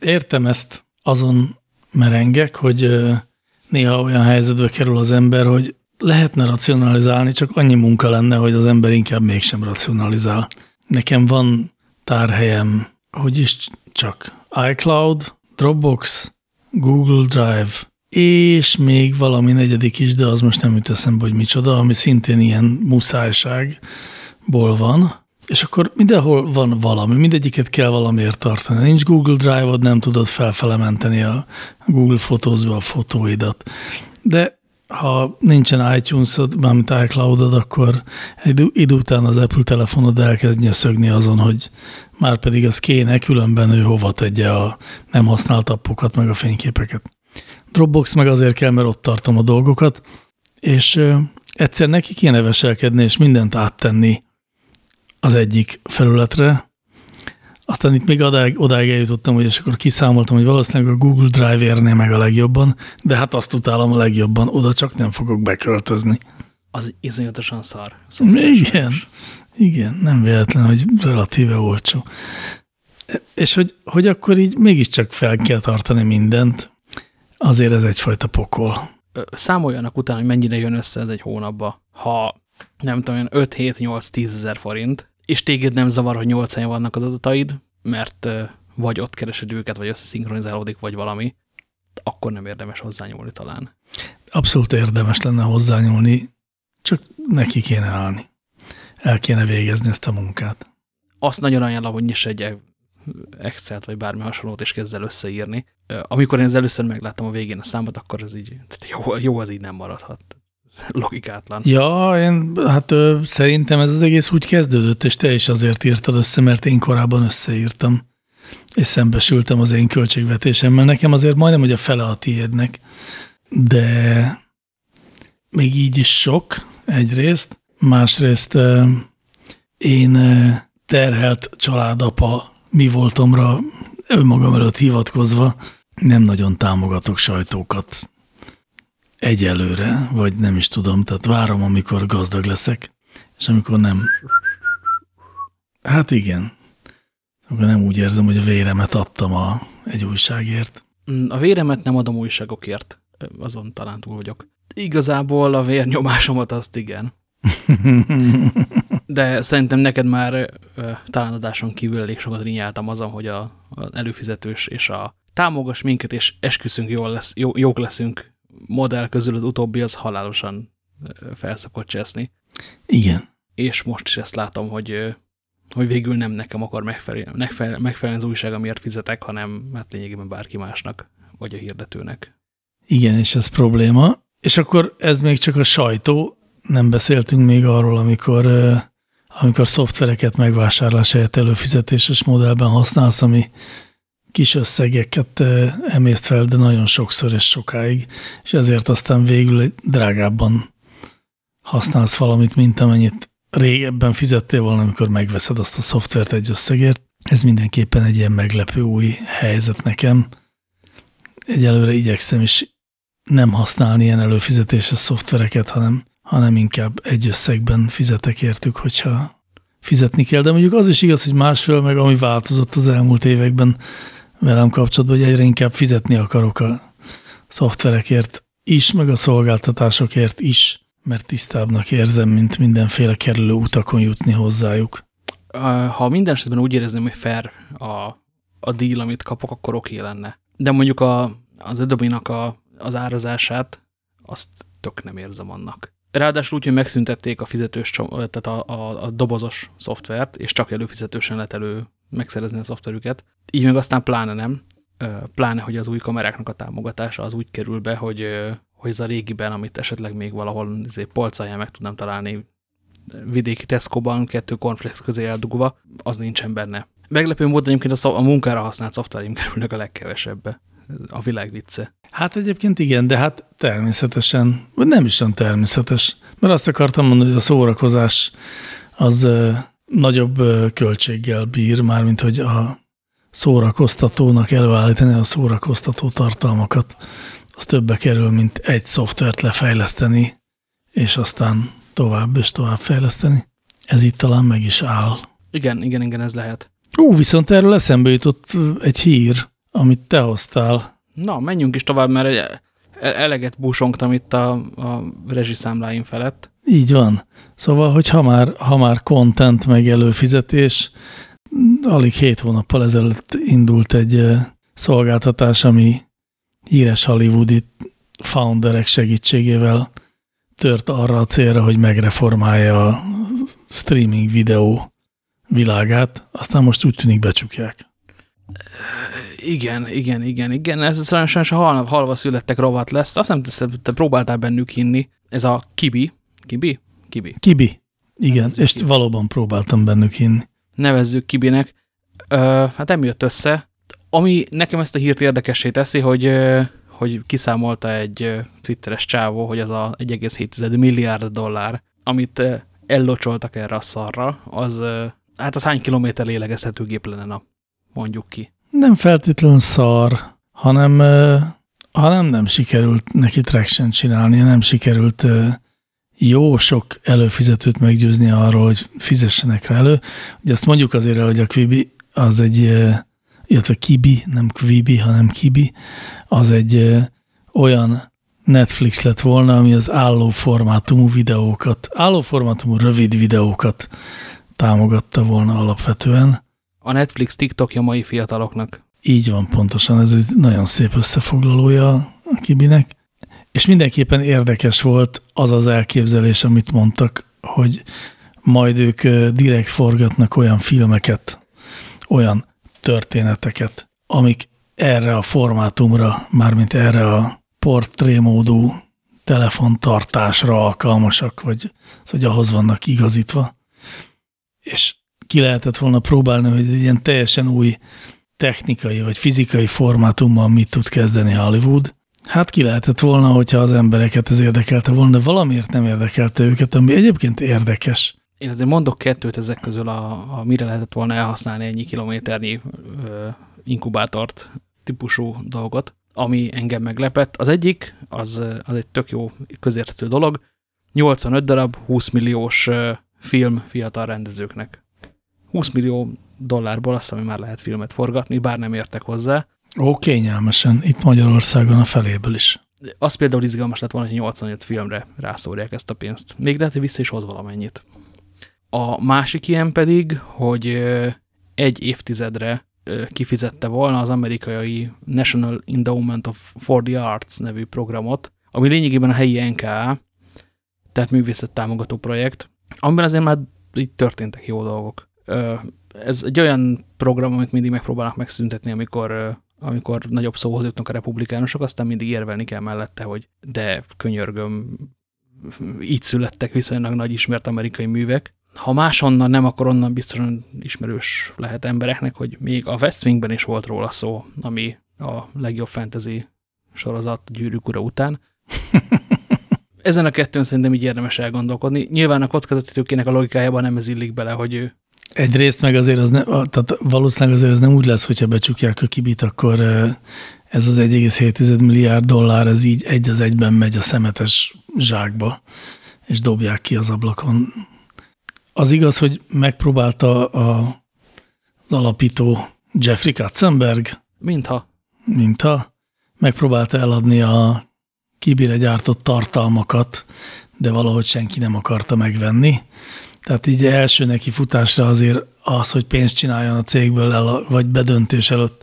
Értem ezt, azon merengek, hogy néha olyan helyzetbe kerül az ember, hogy lehetne racionalizálni, csak annyi munka lenne, hogy az ember inkább mégsem racionalizál. Nekem van tárhelyem, hogy is csak iCloud, Dropbox, Google Drive, és még valami negyedik is, de az most nem jut eszembe, hogy micsoda, ami szintén ilyen muszájságból van. És akkor mindenhol van valami, mindegyiket kell valamiért tartani. Nincs Google Drive-od, nem tudod felfele menteni a Google Photos-ba a fotóidat. De ha nincsen iTunes-od, mármint iCloud-od, akkor egy idő után az Apple telefonod elkezd nyöszögni azon, hogy már pedig az kéne, különben ő hova tegye a nem használt appokat, meg a fényképeket. Dropbox meg azért kell, mert ott tartom a dolgokat, és egyszer neki kéne veselkedni, és mindent áttenni az egyik felületre. Aztán itt még odáig, odáig eljutottam, hogy és akkor kiszámoltam, hogy valószínűleg a Google Drive érné meg a legjobban, de hát azt utálom a legjobban, oda csak nem fogok beköltözni. Az iszonyatosan szar. Igen, igen, nem véletlen, hogy relatíve olcsó. És hogy, hogy akkor így mégiscsak fel kell tartani mindent, azért ez egyfajta pokol. Számoljanak utána, hogy mennyire jön össze ez egy hónapba. Ha nem tudom, 5-7-8-10 ezer forint, és téged nem zavar, hogy 8 helyen vannak az adataid, mert vagy ott keresed őket, vagy összeszinkronizálódik, vagy valami, akkor nem érdemes hozzányúlni talán. Abszolút érdemes lenne hozzányúlni, csak neki kéne állni. El kéne végezni ezt a munkát. Azt nagyon ajánlom, hogy nyiss egy Excel-t, vagy bármi hasonlót, és kezd el összeírni. Amikor én az először megláttam a végén a számot, akkor ez így, jó, jó az így nem maradhat. Logikátlan. Ja, én, hát ö, szerintem ez az egész úgy kezdődött, és te is azért írtad össze, mert én korábban összeírtam, és szembesültem az én költségvetésemmel. Nekem azért majdnem, hogy a fele a tiédnek, de még így is sok egyrészt, másrészt ö, én terhelt családapa mi voltomra önmagam előtt hivatkozva nem nagyon támogatok sajtókat egyelőre, vagy nem is tudom, tehát várom, amikor gazdag leszek, és amikor nem. Hát igen. Akkor nem úgy érzem, hogy a véremet adtam a, egy újságért. A véremet nem adom újságokért. Azon talán túl vagyok. Igazából a vérnyomásomat azt igen. De szerintem neked már talán adáson kívül elég sokat rinyáltam azon, hogy a, a előfizetős és a támogass minket, és esküszünk, jól lesz, jó, jók leszünk modell közül az utóbbi az halálosan felszokott cseszni. Igen. És most is ezt látom, hogy, hogy végül nem nekem akar megfelelni, megfelelni az újság, amiért fizetek, hanem hát lényegében bárki másnak, vagy a hirdetőnek. Igen, és ez probléma. És akkor ez még csak a sajtó, nem beszéltünk még arról, amikor, amikor szoftvereket megvásárlás helyett előfizetéses modellben használsz, ami kis összegeket emészt fel, de nagyon sokszor és sokáig, és ezért aztán végül drágábban használsz valamit, mint amennyit régebben fizettél volna, amikor megveszed azt a szoftvert egy összegért. Ez mindenképpen egy ilyen meglepő új helyzet nekem. Egyelőre igyekszem is nem használni ilyen előfizetéses szoftvereket, hanem, hanem inkább egy összegben fizetek értük, hogyha fizetni kell. De mondjuk az is igaz, hogy másfél meg ami változott az elmúlt években, velem kapcsolatban, hogy egyre inkább fizetni akarok a szoftverekért is, meg a szolgáltatásokért is, mert tisztábbnak érzem, mint mindenféle kerülő utakon jutni hozzájuk. Ha minden esetben úgy érezném, hogy fair a, a deal, amit kapok, akkor oké lenne. De mondjuk a, az Adobe-nak a, az árazását, azt tök nem érzem annak. Ráadásul úgy, hogy megszüntették a fizetős, tehát a, a, a dobozos szoftvert, és csak előfizetősen lehet elő megszerezni a szoftverüket. Így meg aztán pláne nem, pláne, hogy az új kameráknak a támogatása az úgy kerül be, hogy, hogy ez a régiben, amit esetleg még valahol izé, polcáján meg tudnám találni vidéki Tesco-ban, kettő konflex közé eldugva, az nincsen benne. Meglepő módon egyébként a, a munkára használt szoftverim kerülnek a legkevesebbe. A világ vicce. Hát egyébként igen, de hát természetesen, vagy nem is olyan természetes, mert azt akartam mondani, hogy a szórakozás az nagyobb költséggel bír, mármint hogy a szórakoztatónak előállítani a szórakoztató tartalmakat, az többe kerül, mint egy szoftvert lefejleszteni, és aztán tovább és tovább fejleszteni. Ez itt talán meg is áll. Igen, igen, igen, ez lehet. Ú, viszont erről eszembe jutott egy hír, amit te hoztál. Na, menjünk is tovább, mert eleget búsongtam itt a, a rezsiszámláim felett. Így van. Szóval, hogy ha már, ha már content meg előfizetés, alig hét hónappal ezelőtt indult egy szolgáltatás, ami híres hollywoodi founderek segítségével tört arra a célra, hogy megreformálja a streaming videó világát, aztán most úgy tűnik becsukják. Igen, igen, igen, igen. Ez sajnos halva, halva születtek rovat lesz. Azt nem te, te próbáltál bennük hinni. Ez a Kibi. Kibi? Kibi. Kibi. Igen, Nevezzük és Kibi. valóban próbáltam bennük hinni. Nevezzük Kibinek. Ö, hát nem jött össze. Ami nekem ezt a hírt érdekessé teszi, hogy, hogy kiszámolta egy twitteres csávó, hogy az a 1,7 milliárd dollár, amit ellocsoltak erre a szarra, az hát az hány kilométer lélegezhető gép lenne nap, mondjuk ki. Nem feltétlenül szar, hanem, hanem nem sikerült neki traction csinálni, nem sikerült jó sok előfizetőt meggyőzni arról, hogy fizessenek rá elő. Ugye azt mondjuk azért, hogy a Quibi az egy, illetve Kibi, nem Quibi, hanem Kibi, az egy olyan Netflix lett volna, ami az álló formátumú videókat, álló formátumú rövid videókat támogatta volna alapvetően. A Netflix TikTokja mai fiataloknak. Így van, pontosan. Ez egy nagyon szép összefoglalója a Kibinek. És mindenképpen érdekes volt az az elképzelés, amit mondtak, hogy majd ők direkt forgatnak olyan filmeket, olyan történeteket, amik erre a formátumra, mármint erre a portrémódú telefontartásra alkalmasak, vagy hogy ahhoz vannak igazítva. És ki lehetett volna próbálni, hogy ilyen teljesen új technikai vagy fizikai formátummal mit tud kezdeni Hollywood. Hát ki lehetett volna, hogyha az embereket ez érdekelte volna, de valamiért nem érdekelte őket, ami egyébként érdekes. Én azért mondok kettőt ezek közül, a, a mire lehetett volna elhasználni ennyi kilométernyi ö, inkubátort típusú dolgot, ami engem meglepett. Az egyik, az, az egy tök jó közérthető dolog, 85 darab 20 milliós film fiatal rendezőknek. 20 millió dollárból azt, ami már lehet filmet forgatni, bár nem értek hozzá. Ó, kényelmesen. Itt Magyarországon a feléből is. Az például izgalmas lett volna, hogy 85 filmre rászórják ezt a pénzt. Még lehet, hogy vissza is hoz valamennyit. A másik ilyen pedig, hogy egy évtizedre kifizette volna az amerikai National Endowment of for the Arts nevű programot, ami lényegében a helyi NKA, tehát művészet támogató projekt, amiben azért már így történtek jó dolgok. Ez egy olyan program, amit mindig megpróbálnak megszüntetni, amikor, amikor nagyobb szóhoz jutnak a republikánusok, aztán mindig érvelni kell mellette, hogy de könyörgöm, így születtek viszonylag nagy ismert amerikai művek, ha máshonnan nem, akkor onnan biztosan ismerős lehet embereknek, hogy még a West Wingben is volt róla szó, ami a legjobb fantasy sorozat Gyűrűk ura után. Ezen a kettőn szerintem így érdemes elgondolkodni. Nyilván a kockázatítőkének a logikájában nem ez illik bele, hogy ő Egyrészt meg azért az nem, tehát valószínűleg azért az nem úgy lesz, hogyha becsukják a kibit, akkor ez az 1,7 milliárd dollár, ez így egy az egyben megy a szemetes zsákba, és dobják ki az ablakon az igaz, hogy megpróbálta a, az alapító Jeffrey Katzenberg. Mintha. Mintha. Megpróbálta eladni a kibire gyártott tartalmakat, de valahogy senki nem akarta megvenni. Tehát így első neki futásra azért az, hogy pénzt csináljon a cégből, el, vagy bedöntés előtt,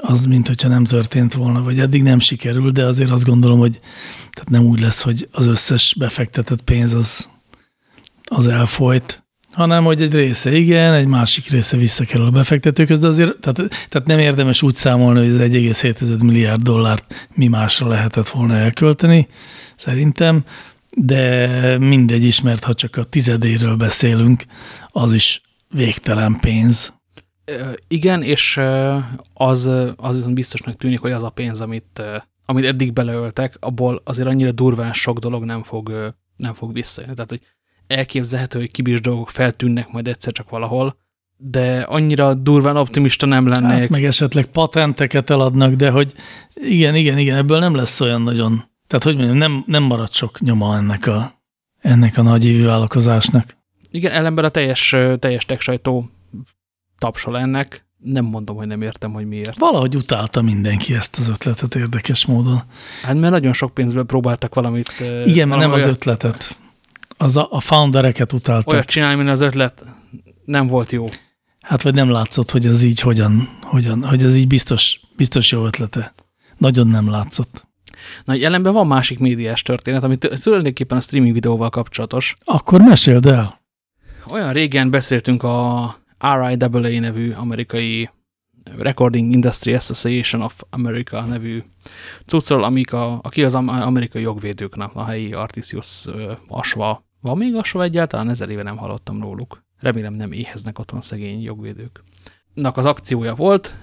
az, mint hogyha nem történt volna, vagy eddig nem sikerül, de azért azt gondolom, hogy tehát nem úgy lesz, hogy az összes befektetett pénz az az elfolyt, hanem hogy egy része igen, egy másik része visszakerül a befektetőköz, de azért tehát, tehát nem érdemes úgy számolni, hogy az 1,7 milliárd dollárt mi másra lehetett volna elkölteni, szerintem, de mindegy is, mert ha csak a tizedéről beszélünk, az is végtelen pénz. Igen, és az, az viszont biztosnak tűnik, hogy az a pénz, amit, amit eddig beleöltek, abból azért annyira durván sok dolog nem fog, nem fog visszajönni. Tehát, hogy elképzelhető, hogy kibírs dolgok feltűnnek majd egyszer csak valahol, de annyira durván optimista nem lennék. Hát meg esetleg patenteket eladnak, de hogy igen, igen, igen, ebből nem lesz olyan nagyon, tehát hogy mondjam, nem, nem marad sok nyoma ennek a, ennek a nagy vállalkozásnak. Igen, ellenben a teljes, teljes tech sajtó tapsol ennek, nem mondom, hogy nem értem, hogy miért. Valahogy utálta mindenki ezt az ötletet érdekes módon. Hát mert nagyon sok pénzből próbáltak valamit. Igen, mert nem az ötletet az a, a foundereket utáltak. Olyat csinálni, mint az ötlet nem volt jó. Hát vagy nem látszott, hogy ez így hogyan, hogyan hogy ez így biztos, biztos jó ötlete. Nagyon nem látszott. Na, jelenben van másik médiás történet, ami tulajdonképpen a streaming videóval kapcsolatos. Akkor meséld el. Olyan régen beszéltünk a RIAA nevű amerikai Recording Industry Association of America nevű cuccról, amik a, aki az amerikai jogvédőknek, a helyi Artisius asva van még asva egyáltalán? Ezer éve nem hallottam róluk. Remélem nem éheznek otthon szegény jogvédők. Nak az akciója volt,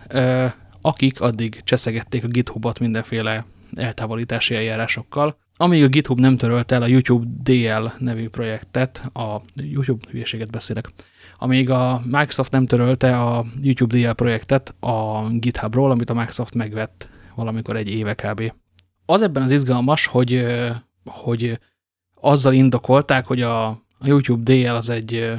akik addig cseszegették a GitHubot mindenféle eltávolítási eljárásokkal, amíg a GitHub nem törölt el a YouTube DL nevű projektet, a YouTube hülyeséget beszélek, amíg a Microsoft nem törölte a YouTube DL projektet a GitHubról, amit a Microsoft megvett valamikor egy éve kb. Az ebben az izgalmas, hogy, hogy azzal indokolták, hogy a, a YouTube DL az egy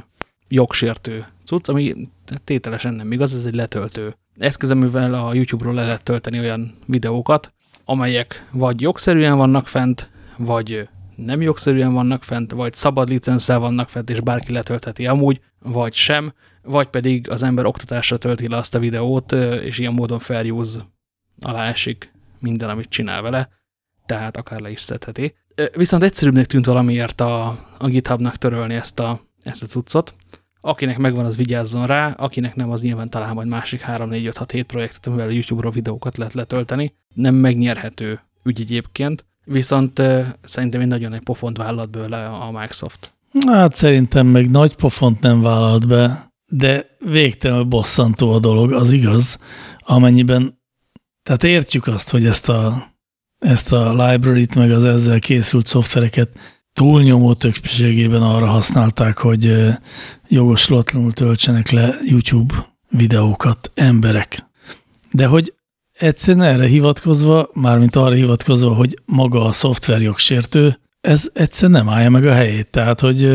jogsértő cucc, ami tételesen nem igaz, ez egy letöltő eszköz, amivel a YouTube-ról le lehet tölteni olyan videókat, amelyek vagy jogszerűen vannak fent, vagy nem jogszerűen vannak fent, vagy szabad licenszel vannak fent, és bárki letöltheti amúgy, vagy sem, vagy pedig az ember oktatásra tölti le azt a videót, és ilyen módon fair use alá esik minden, amit csinál vele, tehát akár le is szedheti. Viszont egyszerűbbnek tűnt valamiért a, a GitHubnak törölni ezt a, ezt a cuccot. Akinek megvan, az vigyázzon rá, akinek nem, az nyilván talál majd másik 3, 4, 5, 6, 7 projektet, amivel a YouTube-ról videókat lehet letölteni. Nem megnyerhető ügy egyébként, viszont szerintem egy nagyon nagy pofont vállalt bőle a Microsoft. Hát szerintem meg nagy pofont nem vállalt be, de végtelenül bosszantó a dolog, az igaz, amennyiben, tehát értjük azt, hogy ezt a, ezt a library-t, meg az ezzel készült szoftvereket túlnyomó többségében arra használták, hogy jogoslatlanul töltsenek le YouTube videókat emberek. De hogy egyszerűen erre hivatkozva, mármint arra hivatkozva, hogy maga a szoftver jogsértő, ez egyszerűen nem állja meg a helyét. Tehát, hogy,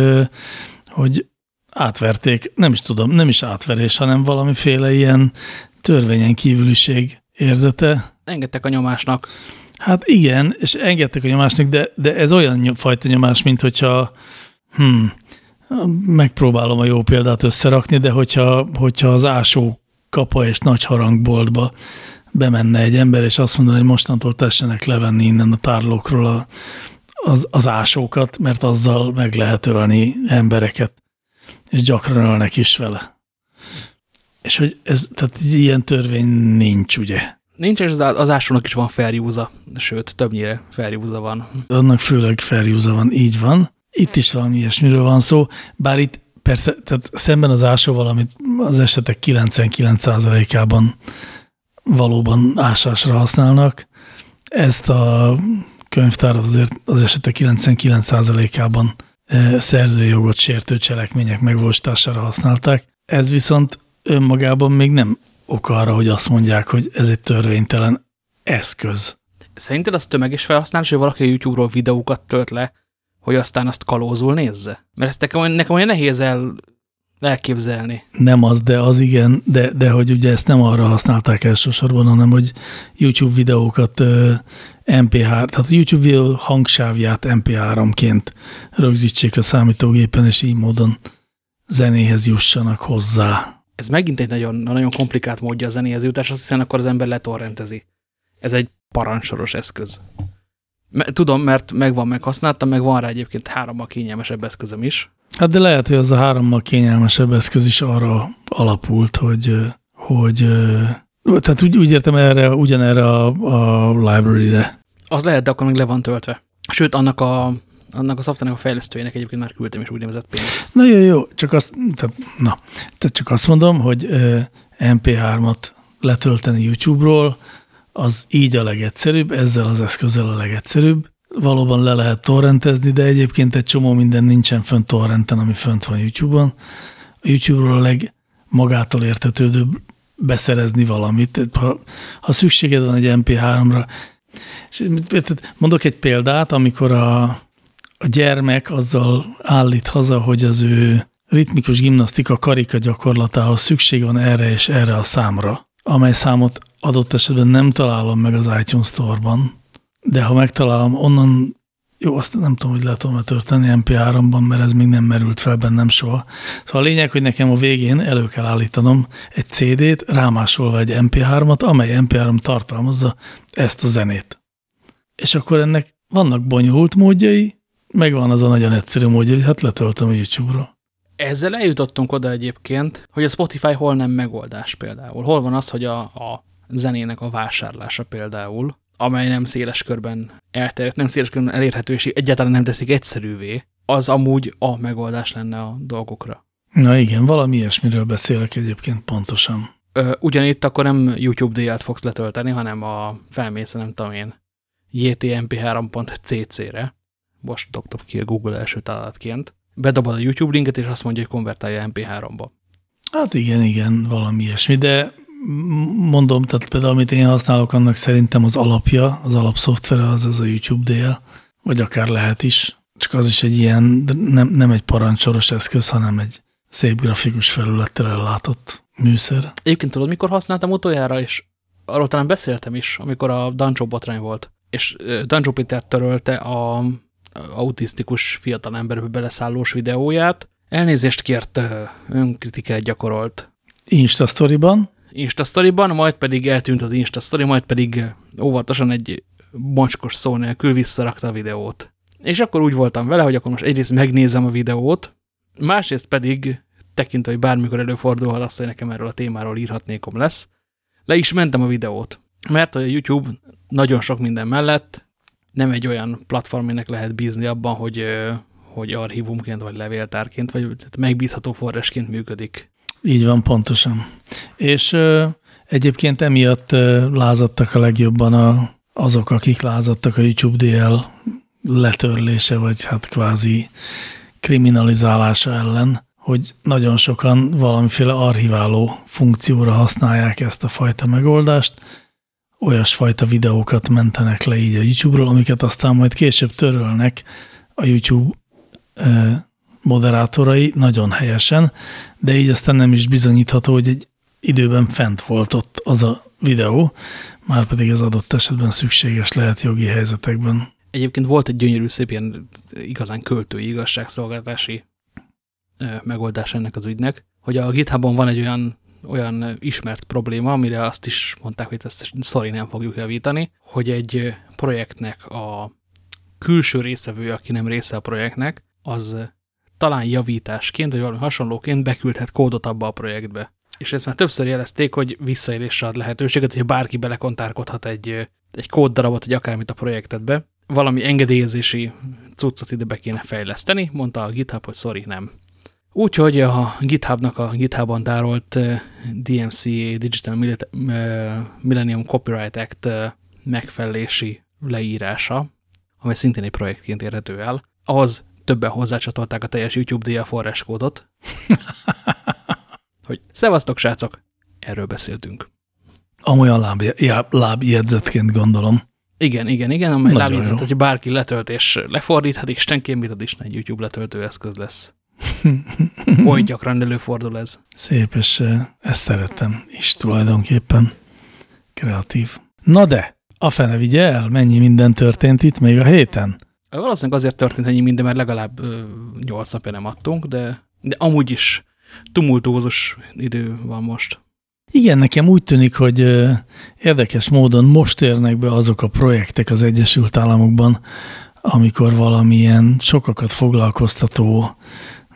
hogy átverték, nem is tudom, nem is átverés, hanem valamiféle ilyen törvényen kívüliség érzete. Engedtek a nyomásnak. Hát igen, és engedtek a nyomásnak, de, de ez olyan fajta nyomás, mint hogyha hm, megpróbálom a jó példát összerakni, de hogyha, hogyha az ásó kapa és nagy harangboltba bemenne egy ember, és azt mondaná, hogy mostantól tessenek levenni innen a tárlókról a, az, az ásókat, mert azzal meg lehet ölni embereket, és gyakran ölnek is vele. És hogy ez, tehát ilyen törvény nincs, ugye? Nincs, és az, ásónak is van fair sőt, többnyire fair van. Annak főleg fair van, így van. Itt is valami ilyesmiről van szó, bár itt persze, tehát szemben az ásóval, amit az esetek 99%-ában valóban ásásra használnak, ezt a könyvtárat azért az esetek 99%-ában e, szerzőjogot sértő cselekmények megvalósítására használták. Ez viszont önmagában még nem ok arra, hogy azt mondják, hogy ez egy törvénytelen eszköz. Szerinted az tömeges felhasználás, hogy valaki a YouTube-ról videókat tölt le, hogy aztán azt kalózul nézze? Mert ezt nekem, nekem olyan nehéz el, elképzelni. Nem az, de az igen, de, de hogy ugye ezt nem arra használták elsősorban, hanem hogy YouTube videókat uh, MP3, tehát a YouTube videó hangsávját MP3-ként rögzítsék a számítógépen, és így módon zenéhez jussanak hozzá ez megint egy nagyon, nagyon komplikált módja a zenéhez jutás, azt hiszen akkor az ember letorrentezi. Ez egy parancsoros eszköz. Tudom, mert megvan, meghasználtam, meg van rá egyébként hárommal kényelmesebb eszközöm is. Hát de lehet, hogy az a hárommal kényelmesebb eszköz is arra alapult, hogy, hogy tehát úgy, úgy értem erre, ugyanerre a, a library-re. Az lehet, de akkor még le van töltve. Sőt, annak a annak a szoftvernek a fejlesztőjének egyébként már küldtem is úgynevezett pénzt. Na jó, jó, csak azt, tehát, na, tehát csak azt mondom, hogy MP3-at letölteni YouTube-ról, az így a legegyszerűbb, ezzel az eszközzel a legegyszerűbb. Valóban le lehet torrentezni, de egyébként egy csomó minden nincsen fönt torrenten, ami fönt van YouTube-on. A YouTube-ról a legmagától értetődőbb beszerezni valamit. Ha, ha szükséged van egy MP3-ra, mondok egy példát, amikor a a gyermek azzal állít haza, hogy az ő ritmikus gimnasztika karika gyakorlatához szükség van erre és erre a számra, amely számot adott esetben nem találom meg az iTunes Store-ban, de ha megtalálom, onnan, jó, azt nem tudom, hogy lehet tudom történni MP3-ban, mert ez még nem merült fel bennem soha. Szóval a lényeg, hogy nekem a végén elő kell állítanom egy CD-t, rámásolva egy MP3-at, amely MP3 tartalmazza ezt a zenét. És akkor ennek vannak bonyolult módjai, megvan az a nagyon egyszerű módja, hogy hát letöltöm a YouTube-ra. Ezzel eljutottunk oda egyébként, hogy a Spotify hol nem megoldás például. Hol van az, hogy a, a zenének a vásárlása például, amely nem széles körben elterjedt, nem széles körben elérhető, és egyáltalán nem teszik egyszerűvé, az amúgy a megoldás lenne a dolgokra. Na igen, valami ilyesmiről beszélek egyébként pontosan. Ö, ugyanitt akkor nem YouTube díjat fogsz letölteni, hanem a felmész, nem tudom én, jtmp3.cc-re, most dobtam ki a Google első találatként, bedobod a YouTube linket, és azt mondja, hogy konvertálja MP3-ba. Hát igen, igen, valami ilyesmi, de mondom, tehát például amit én használok, annak szerintem az alapja, az alapszoftvere az az a YouTube DL, vagy akár lehet is, csak az is egy ilyen, nem, nem egy parancsoros eszköz, hanem egy szép grafikus felülettel ellátott műszer. Egyébként tudod, mikor használtam utoljára, és arról talán beszéltem is, amikor a Dancsó botrány volt, és Dancsó Péter törölte a autisztikus fiatal emberbe beleszállós videóját. Elnézést kért, önkritikát gyakorolt. Insta Story-ban? Insta Story-ban, majd pedig eltűnt az Insta Story, majd pedig óvatosan egy mocskos szó nélkül visszarakta a videót. És akkor úgy voltam vele, hogy akkor most egyrészt megnézem a videót, másrészt pedig tekintve, hogy bármikor előfordulhat az, hogy nekem erről a témáról írhatnékom lesz, le is mentem a videót. Mert a YouTube nagyon sok minden mellett nem egy olyan platform, aminek lehet bízni abban, hogy, hogy archívumként vagy levéltárként, vagy megbízható forrásként működik. Így van, pontosan. És ö, egyébként emiatt ö, lázadtak a legjobban a, azok, akik lázadtak a YouTube DL letörlése, vagy hát kvázi kriminalizálása ellen, hogy nagyon sokan valamiféle archiváló funkcióra használják ezt a fajta megoldást, olyasfajta videókat mentenek le így a YouTube-ról, amiket aztán majd később törölnek a YouTube moderátorai nagyon helyesen, de így aztán nem is bizonyítható, hogy egy időben fent volt ott az a videó, már pedig ez adott esetben szükséges lehet jogi helyzetekben. Egyébként volt egy gyönyörű szép ilyen igazán költői igazságszolgáltási megoldás ennek az ügynek, hogy a GitHubon van egy olyan, olyan ismert probléma, amire azt is mondták, hogy ezt sorry, nem fogjuk javítani, hogy egy projektnek a külső részvevő, aki nem része a projektnek, az talán javításként, vagy valami hasonlóként beküldhet kódot abba a projektbe. És ezt már többször jelezték, hogy visszaélésre ad lehetőséget, hogy bárki belekontárkodhat egy, egy kóddarabot, egy akármit a projektedbe, valami engedélyezési cuccot ide be kéne fejleszteni, mondta a GitHub, hogy sorry, nem. Úgyhogy a GitHubnak a GitHubon tárolt DMCA, Digital Millennium Copyright Act megfelelési leírása, amely szintén egy projektként érhető el, ahhoz többen hozzácsatolták a teljes YouTube DL forráskódot, hogy szevasztok, srácok, erről beszéltünk. Amolyan láb, lábjegyzetként gondolom. Igen, igen, igen, amely lábjegyzet, hogy bárki letölt és lefordíthat, és senki mit ad is, egy YouTube letöltő eszköz lesz. Oly gyakran előfordul ez. Szép, és ezt szeretem is tulajdonképpen. Kreatív. Na de, a fene vigye el, mennyi minden történt itt még a héten? Valószínűleg azért történt ennyi minden, mert legalább 8 napja nem adtunk, de, de amúgy is tumultuózus idő van most. Igen, nekem úgy tűnik, hogy érdekes módon most érnek be azok a projektek az Egyesült Államokban, amikor valamilyen sokakat foglalkoztató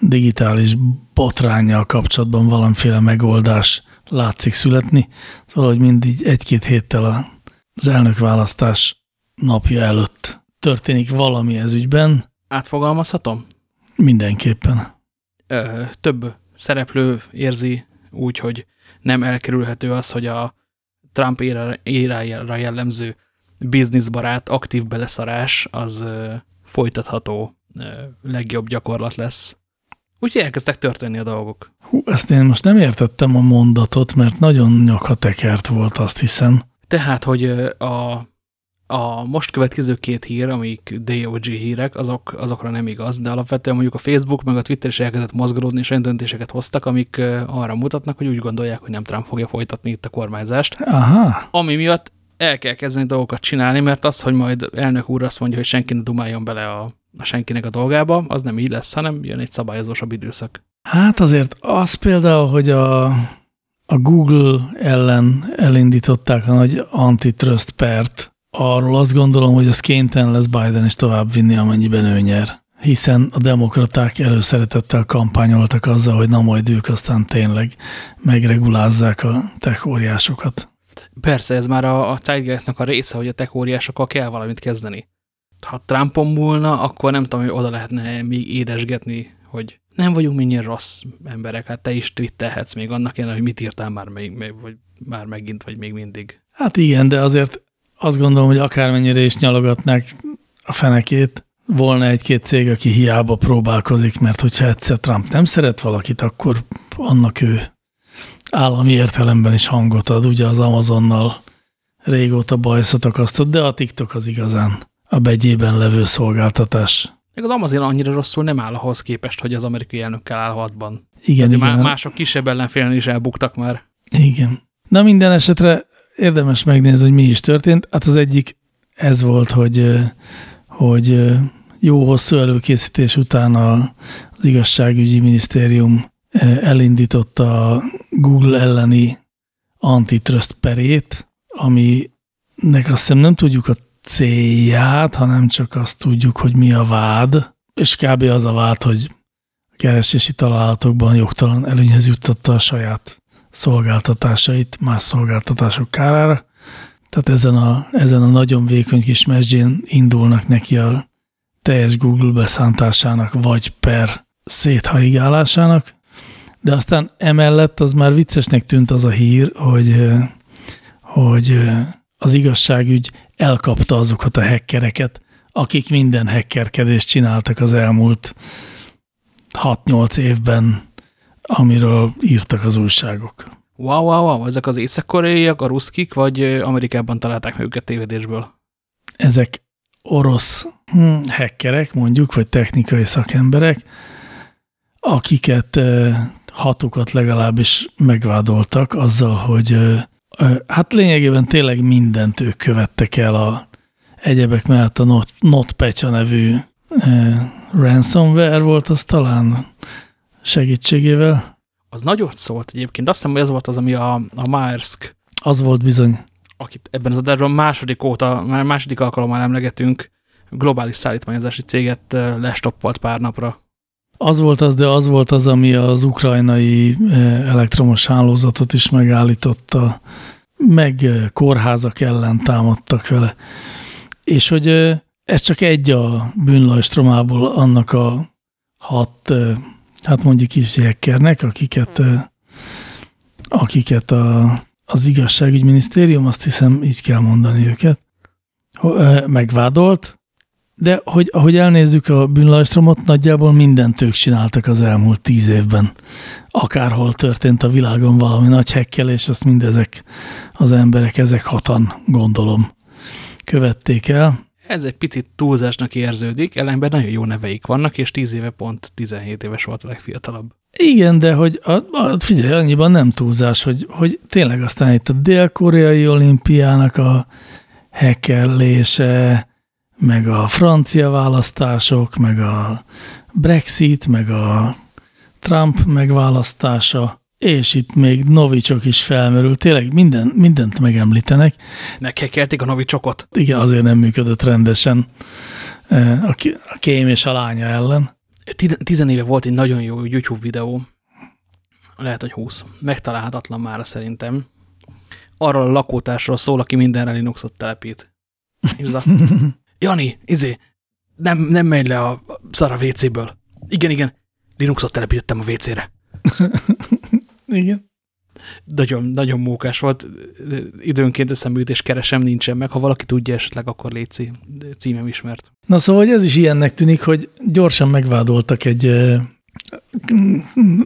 digitális botrányjal kapcsolatban valamiféle megoldás látszik születni. Valahogy mindig egy-két héttel az elnökválasztás napja előtt történik valami ez ügyben. Átfogalmazhatom? Mindenképpen. Ö, több szereplő érzi úgy, hogy nem elkerülhető az, hogy a Trump érájára jellemző bizniszbarát, aktív beleszarás az folytatható legjobb gyakorlat lesz. Úgyhogy elkezdtek történni a dolgok. Hú, ezt én most nem értettem a mondatot, mert nagyon nyakatekert volt, azt hiszem. Tehát, hogy a, a most következő két hír, amik DOG hírek, azok, azokra nem igaz, de alapvetően mondjuk a Facebook meg a Twitter is elkezdett mozgolódni, és olyan döntéseket hoztak, amik arra mutatnak, hogy úgy gondolják, hogy nem Trump fogja folytatni itt a kormányzást. Aha. Ami miatt el kell kezdeni dolgokat csinálni, mert az, hogy majd elnök úr azt mondja, hogy senki ne dumáljon bele a a senkinek a dolgába, az nem így lesz, hanem jön egy szabályozósabb időszak. Hát azért az például, hogy a, a Google ellen elindították a nagy antitrust pert, arról azt gondolom, hogy az kénytelen lesz Biden is tovább vinni, amennyiben ő nyer. Hiszen a demokraták előszeretettel kampányoltak azzal, hogy na majd ők aztán tényleg megregulázzák a tech óriásokat. Persze, ez már a, a zeitgeistnak a része, hogy a tech óriásokkal kell valamit kezdeni ha Trumpon múlna, akkor nem tudom, hogy oda lehetne még édesgetni, hogy nem vagyunk minél rossz emberek, hát te is twittelhetsz még annak ellen, hogy mit írtál már, még, vagy már megint, vagy még mindig. Hát igen, de azért azt gondolom, hogy akármennyire is nyalogatnák a fenekét, volna egy-két cég, aki hiába próbálkozik, mert hogyha egyszer Trump nem szeret valakit, akkor annak ő állami értelemben is hangot ad. Ugye az Amazonnal régóta bajszot akasztott, de a TikTok az igazán a begyében levő szolgáltatás. Még az Amazon annyira rosszul nem áll ahhoz képest, hogy az amerikai elnökkel áll hatban. Igen, igen. Mások kisebb ellenfélen is elbuktak már. Igen. Na minden esetre érdemes megnézni, hogy mi is történt. Hát az egyik ez volt, hogy, hogy jó hosszú előkészítés után az igazságügyi minisztérium elindította a Google elleni antitrust perét, aminek azt hiszem nem tudjuk a célját, hanem csak azt tudjuk, hogy mi a vád, és kb. az a vád, hogy a keresési találatokban jogtalan előnyhez juttatta a saját szolgáltatásait más szolgáltatások kárára. Tehát ezen a, ezen a nagyon vékony kis mesdjén indulnak neki a teljes Google beszántásának, vagy per széthaigálásának. De aztán emellett az már viccesnek tűnt az a hír, hogy, hogy az igazságügy elkapta azokat a hackereket, akik minden hackerkedést csináltak az elmúlt 6-8 évben, amiről írtak az újságok. Wow, wow, wow, ezek az észak-koreaiak, a ruszkik, vagy Amerikában találták meg őket tévedésből? Ezek orosz hm, hackerek, mondjuk, vagy technikai szakemberek, akiket hatokat legalábbis megvádoltak azzal, hogy hát lényegében tényleg mindent ők követtek el a egyebek mellett a NotPetya nevű ransomware volt az talán segítségével. Az nagyot szólt egyébként. Azt hiszem, hogy ez volt az, ami a, a Maersk. Az volt bizony. Akit ebben az adásban második óta, már második alkalommal emlegetünk, globális szállítmányozási céget lestoppolt pár napra. Az volt az, de az volt az, ami az ukrajnai elektromos hálózatot is megállította, meg kórházak ellen támadtak vele. És hogy ez csak egy a bűnlajstromából annak a hat, hát mondjuk is hackernek, akiket, akiket a, az igazságügyminisztérium, azt hiszem így kell mondani őket, megvádolt, de hogy, ahogy elnézzük a bűnlajstromot, nagyjából mindent ők csináltak az elmúlt tíz évben. Akárhol történt a világon valami nagy hekkelés, azt mindezek az emberek, ezek hatan, gondolom, követték el. Ez egy picit túlzásnak érződik, ellenben nagyon jó neveik vannak, és 10 éve pont 17 éves volt a legfiatalabb. Igen, de hogy a, a, figyelj, annyiban nem túlzás, hogy, hogy tényleg aztán itt a dél-koreai olimpiának a hekellése, meg a francia választások, meg a Brexit, meg a Trump megválasztása, és itt még novicsok is felmerül. Tényleg minden, mindent megemlítenek. Meghekelték a novicsokot. Igen, azért nem működött rendesen e, a, kém és a lánya ellen. Tizenéve volt egy nagyon jó YouTube videó, lehet, hogy 20. Megtalálhatatlan már szerintem. Arról a lakótársról szól, aki mindenre Linuxot telepít. Jani, izé, nem, nem megy le a szara WC-ből. Igen, igen, Linuxot telepítettem a WC-re. igen. Nagyon, nagyon mókás volt. Időnként eszembe jut, és keresem, nincsen meg. Ha valaki tudja esetleg, akkor léci. Címem ismert. Na szóval, hogy ez is ilyennek tűnik, hogy gyorsan megvádoltak egy uh,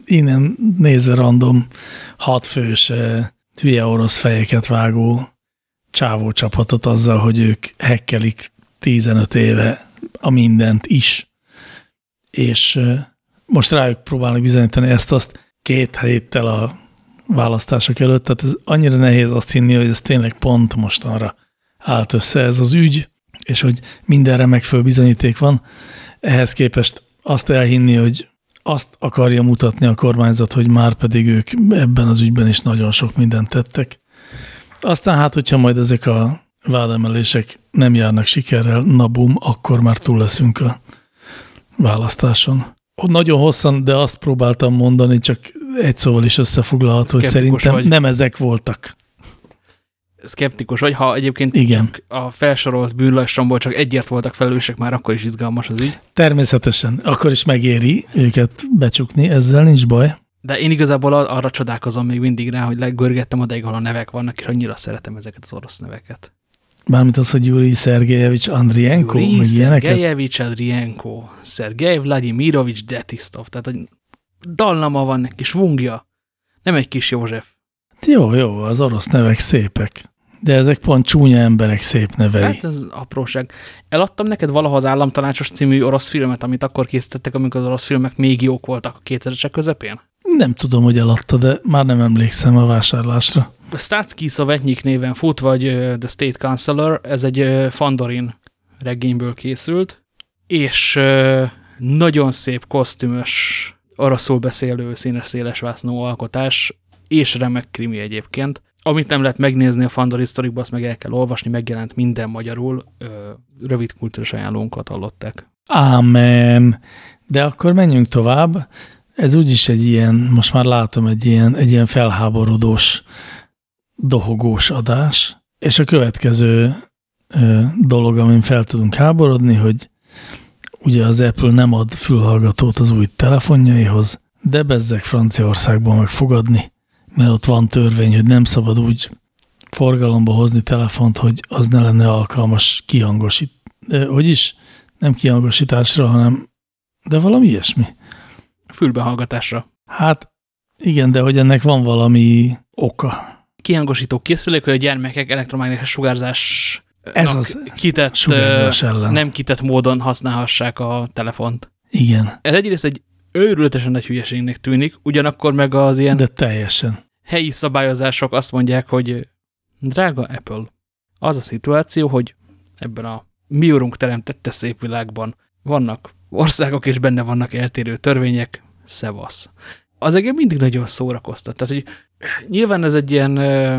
innen nézve random hatfős uh, hülye orosz fejeket vágó csávó csapatot azzal, hogy ők hekkelik 15 éve a mindent is. És most rájuk próbálnak bizonyítani ezt-azt két héttel a választások előtt, tehát ez annyira nehéz azt hinni, hogy ez tényleg pont mostanra állt össze ez az ügy, és hogy mindenre megfelelő bizonyíték van. Ehhez képest azt elhinni, hogy azt akarja mutatni a kormányzat, hogy már pedig ők ebben az ügyben is nagyon sok mindent tettek. Aztán hát, hogyha majd ezek a vádemelések nem járnak sikerrel, na bum, akkor már túl leszünk a választáson. Nagyon hosszan, de azt próbáltam mondani, csak egy szóval is összefoglalható, hogy szerintem vagy. nem ezek voltak. Szkeptikus vagy, ha egyébként Igen. csak a felsorolt bűnlassomból csak egyért voltak felelősek, már akkor is izgalmas az ügy. Természetesen, akkor is megéri őket becsukni, ezzel nincs baj. De én igazából arra csodálkozom még mindig rá, hogy legörgettem odaig, ahol a nevek vannak, és annyira szeretem ezeket az orosz neveket. Mármint az, hogy Yuri Szergejevics Andrienko, meg Szergejevics Andrienko, Szergej Vladimirovics Detistov, tehát a dallama van neki, svungja, nem egy kis József. Jó, jó, az orosz nevek szépek. De ezek pont csúnya emberek szép nevei. Hát ez apróság. Eladtam neked valaha az Államtanácsos című orosz filmet, amit akkor készítettek, amikor az orosz filmek még jók voltak a 2000-esek közepén? Nem tudom, hogy eladta, de már nem emlékszem a vásárlásra. Statsky Szovetnyik néven fut, vagy The State Counselor, ez egy Fandorin regényből készült. és nagyon szép kosztümös, araszul beszélő színes széles vásznó alkotás, és remek krimi egyébként. Amit nem lehet megnézni a Fandor Historikban, azt meg el kell olvasni, megjelent minden magyarul, rövid kultúrás ajánlónkat hallották. Ámen. De akkor menjünk tovább. Ez úgyis egy ilyen, most már látom egy ilyen, egy ilyen felháborodós, dohogós adás. És a következő dolog, amin fel tudunk háborodni, hogy ugye az Apple nem ad fülhallgatót az új telefonjaihoz, de bezzek Franciaországban megfogadni, mert ott van törvény, hogy nem szabad úgy forgalomba hozni telefont, hogy az ne lenne alkalmas kihangosít. De, hogy is? Nem kihangosításra, hanem de valami ilyesmi. Fülbehallgatásra. Hát igen, de hogy ennek van valami oka. Kihangosító készülék, hogy a gyermekek elektromágneses sugárzás Ez az kitett, sugárzás ellen. nem kitett módon használhassák a telefont. Igen, Ez egyrészt egy őrületesen nagy hülyeségnek tűnik, ugyanakkor meg az ilyen de teljesen. helyi szabályozások azt mondják, hogy drága Apple, az a szituáció, hogy ebben a mi urunk teremtette szép világban vannak országok, és benne vannak eltérő törvények, szevasz. Az egész mindig nagyon szórakoztat. Tehát, hogy nyilván ez egy ilyen ö,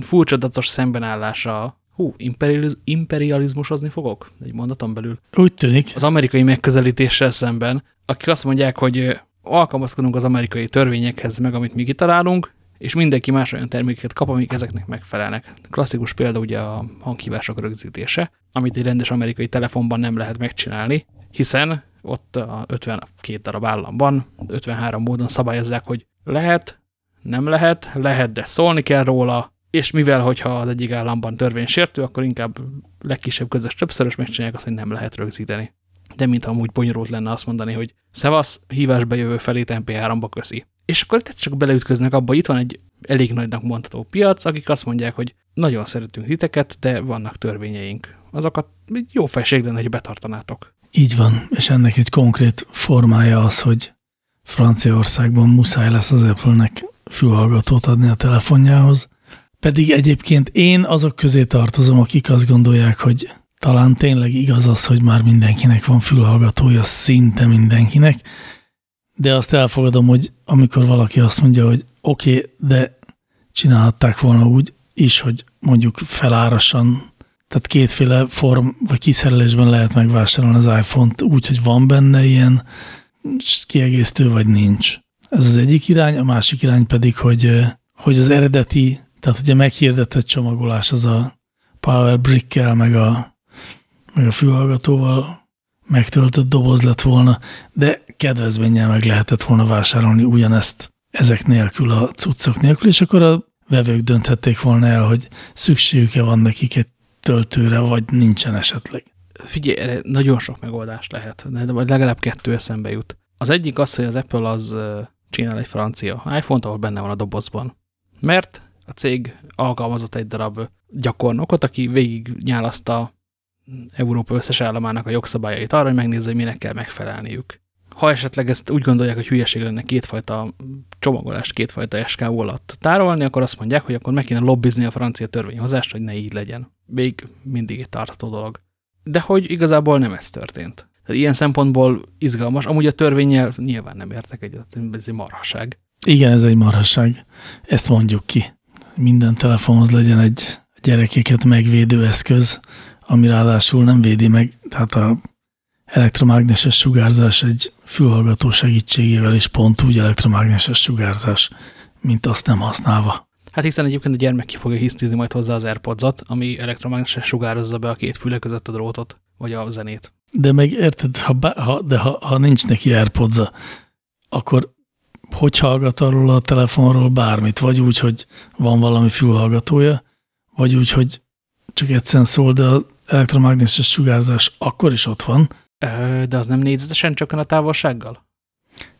furcsadacos szembenállása. Hú, imperializ imperializmusozni fogok? Egy mondaton belül. Úgy tűnik, Az amerikai megközelítéssel szemben, akik azt mondják, hogy alkalmazkodunk az amerikai törvényekhez, meg amit mi kitalálunk, és mindenki más olyan termékeket kap, amik ezeknek megfelelnek. Klasszikus példa ugye a hanghívások rögzítése, amit egy rendes amerikai telefonban nem lehet megcsinálni, hiszen ott a 52 darab államban 53 módon szabályozzák, hogy lehet, nem lehet, lehet, de szólni kell róla, és mivel, hogyha az egyik államban törvénysértő, akkor inkább legkisebb közös többszörös megcsinálják azt, hogy nem lehet rögzíteni. De mintha amúgy bonyolult lenne azt mondani, hogy szevasz, hívásba jövő felét MP3-ba köszi. És akkor itt csak beleütköznek abba, itt van egy elég nagynak mondható piac, akik azt mondják, hogy nagyon szeretünk titeket, de vannak törvényeink. Azokat jó fejség lenne, hogy betartanátok. így van, és ennek egy konkrét formája az, hogy Franciaországban muszáj lesz az Apple-nek fülhallgatót adni a telefonjához. Pedig egyébként én azok közé tartozom, akik azt gondolják, hogy talán tényleg igaz az, hogy már mindenkinek van fülhallgatója, szinte mindenkinek, de azt elfogadom, hogy amikor valaki azt mondja, hogy oké, okay, de csinálhatták volna úgy is, hogy mondjuk felárasan, tehát kétféle form vagy kiszerelésben lehet megvásárolni az iPhone-t úgy, hogy van benne ilyen kiegészítő, vagy nincs. Ez az egyik irány, a másik irány pedig, hogy, hogy az eredeti, tehát ugye meghirdetett csomagolás az a Power Brick-kel, meg a, meg a fülhallgatóval megtöltött doboz lett volna, de kedvezménnyel meg lehetett volna vásárolni ugyanezt ezek nélkül, a cuccok nélkül, és akkor a vevők dönthették volna el, hogy szükségük-e van nekik egy töltőre, vagy nincsen esetleg. Figyelj, erre nagyon sok megoldás lehet, de vagy legalább kettő eszembe jut. Az egyik az, hogy az Apple az csinál egy francia iPhone-t, ahol benne van a dobozban. Mert a cég alkalmazott egy darab gyakornokot, aki végig nyálaszta Európa összes államának a jogszabályait arra, hogy megnézze, hogy minek kell megfelelniük. Ha esetleg ezt úgy gondolják, hogy hülyeség lenne kétfajta csomagolást, kétfajta SKU alatt tárolni, akkor azt mondják, hogy akkor meg kéne lobbizni a francia törvényhozást, hogy ne így legyen. Még mindig egy tartható dolog. De hogy igazából nem ez történt. Tehát ilyen szempontból izgalmas. Amúgy a törvényel nyilván nem értek egyet, ez egy marhaság. Igen, ez egy marhasság. Ezt mondjuk ki. Minden telefonhoz legyen egy gyerekeket megvédő eszköz, ami ráadásul nem védi meg, tehát a elektromágneses sugárzás egy fülhallgató segítségével is pont úgy elektromágneses sugárzás, mint azt nem használva. Hát hiszen egyébként a gyermek ki fogja hisztizni majd hozzá az airpods ami elektromágneses sugározza be a két füle között a drótot, vagy a zenét. De meg érted, ha, bá, ha, de ha, ha nincs neki airpods akkor hogy hallgat arról a telefonról bármit? Vagy úgy, hogy van valami fülhallgatója, vagy úgy, hogy csak egyszerűen szól, de az elektromágneses sugárzás akkor is ott van. De az nem négyzetesen csökken a távolsággal?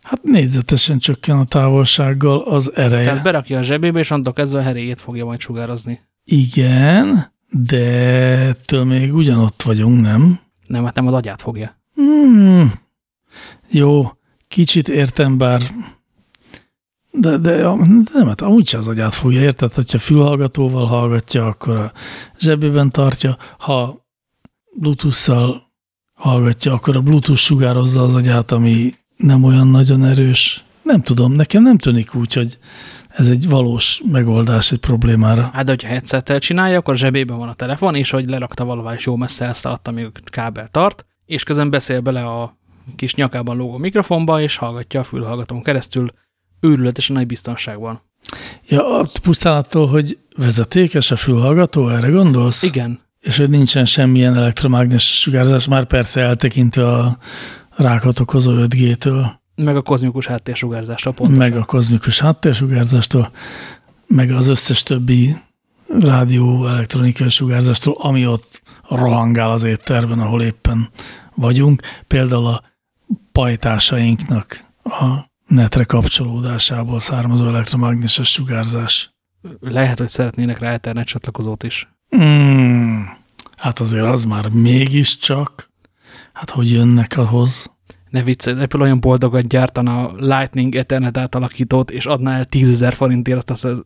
Hát négyzetesen csökken a távolsággal az ereje. Tehát berakja a zsebébe, és annak kezdve a heréjét fogja majd sugározni. Igen, de ettől még ugyanott vagyunk, nem? Nem, hát nem az agyát fogja. Hmm. Jó, kicsit értem, bár de, de, de nem, hát amúgy se az agyát fogja, érted? Hogyha fülhallgatóval hallgatja, akkor a zsebében tartja. Ha Bluetooth-szal hallgatja, akkor a Bluetooth sugározza az agyát, ami nem olyan nagyon erős. Nem tudom, nekem nem tűnik úgy, hogy ez egy valós megoldás egy problémára. Hát, de hogyha headsettel csinálja, akkor zsebében van a telefon, és hogy lerakta valahová, és jó messze elszaladta, amíg a kábel tart, és közben beszél bele a kis nyakában lógó mikrofonba, és hallgatja a fülhallgatón keresztül őrületesen nagy biztonságban. Ja, pusztán attól, hogy vezetékes a fülhallgató, erre gondolsz? Igen. És hogy nincsen semmilyen elektromágneses sugárzás, már persze eltekintve a rákat okozó 5G-től. Meg a kozmikus háttérsugárzástól pontosan. Meg a kozmikus háttérsugárzástól, meg az összes többi rádió elektronikai sugárzástól, ami ott rohangál az étterben, ahol éppen vagyunk. Például a pajtásainknak a netre kapcsolódásából származó elektromágneses sugárzás. Lehet, hogy szeretnének rá Ethernet csatlakozót is. Hmm, hát azért az már mégiscsak, hát hogy jönnek ahhoz? Ne viccelj, Apple olyan boldogat gyártana Lightning Ethernet átalakítót, és adná el 10 forintért azt az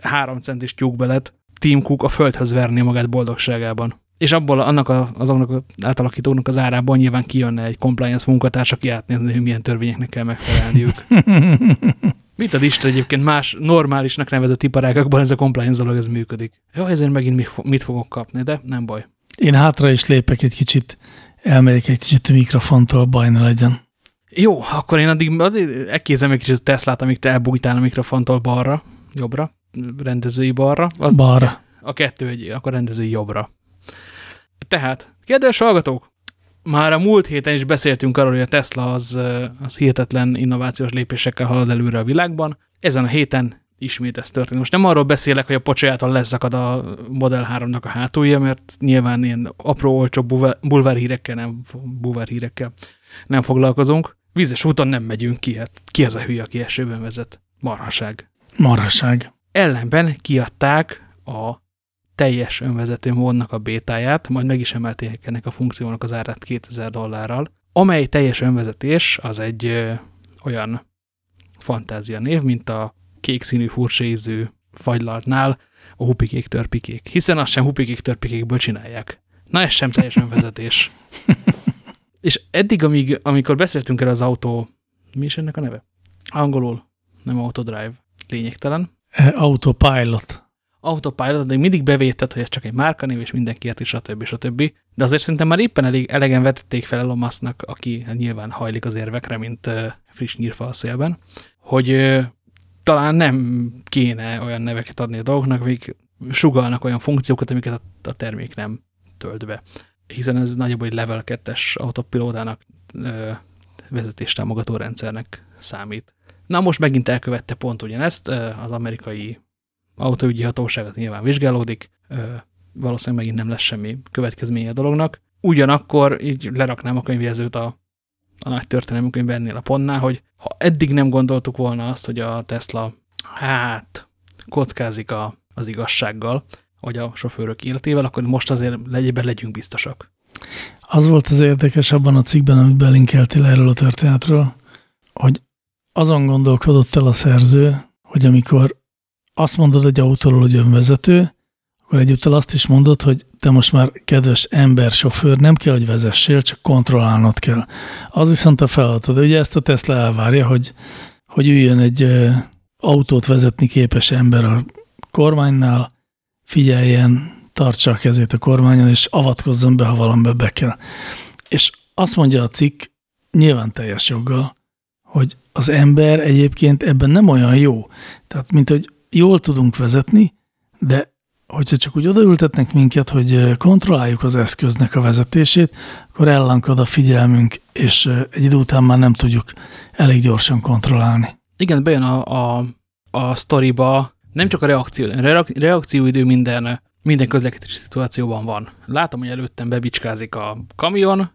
3 centis tyúkbelet, Tim Cook a földhöz verné magát boldogságában. És abból annak a, azoknak az átalakítóknak az árában nyilván kijönne egy compliance munkatárs, aki átnézni, hogy milyen törvényeknek kell megfelelniük. Mit ad Isten egyébként más normálisnak nevezett iparágakban ez a compliance dolog, ez működik. Jó, ezért megint mit fogok kapni, de nem baj. Én hátra is lépek egy kicsit, elmegyek egy kicsit a mikrofontól, baj ne legyen. Jó, akkor én addig, addig elkézem egy kicsit a Teslát, amíg te elbújtál a mikrofontól balra, jobbra, rendezői balra. Az balra. A kettő egy, akkor rendezői jobbra. Tehát, kedves hallgatók, már a múlt héten is beszéltünk arról, hogy a Tesla az, az hihetetlen innovációs lépésekkel halad előre a világban. Ezen a héten ismét ez történt. Most nem arról beszélek, hogy a pocsájától leszakad a Model 3-nak a hátulja, mert nyilván ilyen apró, olcsó bulvárhírekkel nem, bulvárhírekkel nem foglalkozunk. Vízes úton nem megyünk ki, hát ki az a hülye, aki esőben vezet? Marhaság. Marhaság. Ellenben kiadták a teljes önvezető módnak a bétáját, majd meg is emelték ennek a funkciónak az árát 2000 dollárral, amely teljes önvezetés az egy ö, olyan fantázia név, mint a kék színű furcsa ízű fagylaltnál a hupikék törpikék, hiszen azt sem hupikék törpikékből csinálják. Na ez sem teljes önvezetés. És eddig, amíg, amikor beszéltünk erre az autó, mi is ennek a neve? Angolul, nem autodrive, lényegtelen. Autopilot autopilot, de mindig bevétett, hogy ez csak egy márkanév, és mindenki érti, stb. stb. De azért szerintem már éppen elég elegen vetették fel Elon Musknak, aki nyilván hajlik az érvekre, mint uh, friss nyírfa a szélben, hogy uh, talán nem kéne olyan neveket adni a dolgoknak, amik sugalnak olyan funkciókat, amiket a, a termék nem tölt be. Hiszen ez nagyobb egy level 2-es autopilótának vezetéstámogató rendszernek számít. Na most megint elkövette pont ugyanezt, az amerikai autóügyi hatóságot nyilván vizsgálódik, valószínűleg megint nem lesz semmi következménye a dolognak. Ugyanakkor így leraknám a könyvjelzőt a, a nagy történelmi könyvben a pontnál, hogy ha eddig nem gondoltuk volna azt, hogy a Tesla hát kockázik a, az igazsággal, vagy a sofőrök életével, akkor most azért legyében legyünk biztosak. Az volt az érdekes abban a cikkben, amit belinkeltél erről a történetről, hogy azon gondolkodott el a szerző, hogy amikor azt mondod egy autóról, hogy önvezető, akkor egyúttal azt is mondod, hogy te most már kedves ember, sofőr, nem kell, hogy vezessél, csak kontrollálnod kell. Az viszont a feladatod. Ugye ezt a Tesla elvárja, hogy, hogy üljön egy autót vezetni képes ember a kormánynál, figyeljen, tartsa a kezét a kormányon, és avatkozzon be, ha valamibe be kell. És azt mondja a cikk, nyilván teljes joggal, hogy az ember egyébként ebben nem olyan jó. Tehát, mint hogy jól tudunk vezetni, de hogyha csak úgy odaültetnek minket, hogy kontrolláljuk az eszköznek a vezetését, akkor ellankad a figyelmünk, és egy idő után már nem tudjuk elég gyorsan kontrollálni. Igen, bejön a, a, a sztoriba nem csak a reakció, reakcióidő minden, minden közlekedési szituációban van. Látom, hogy előttem bebicskázik a kamion,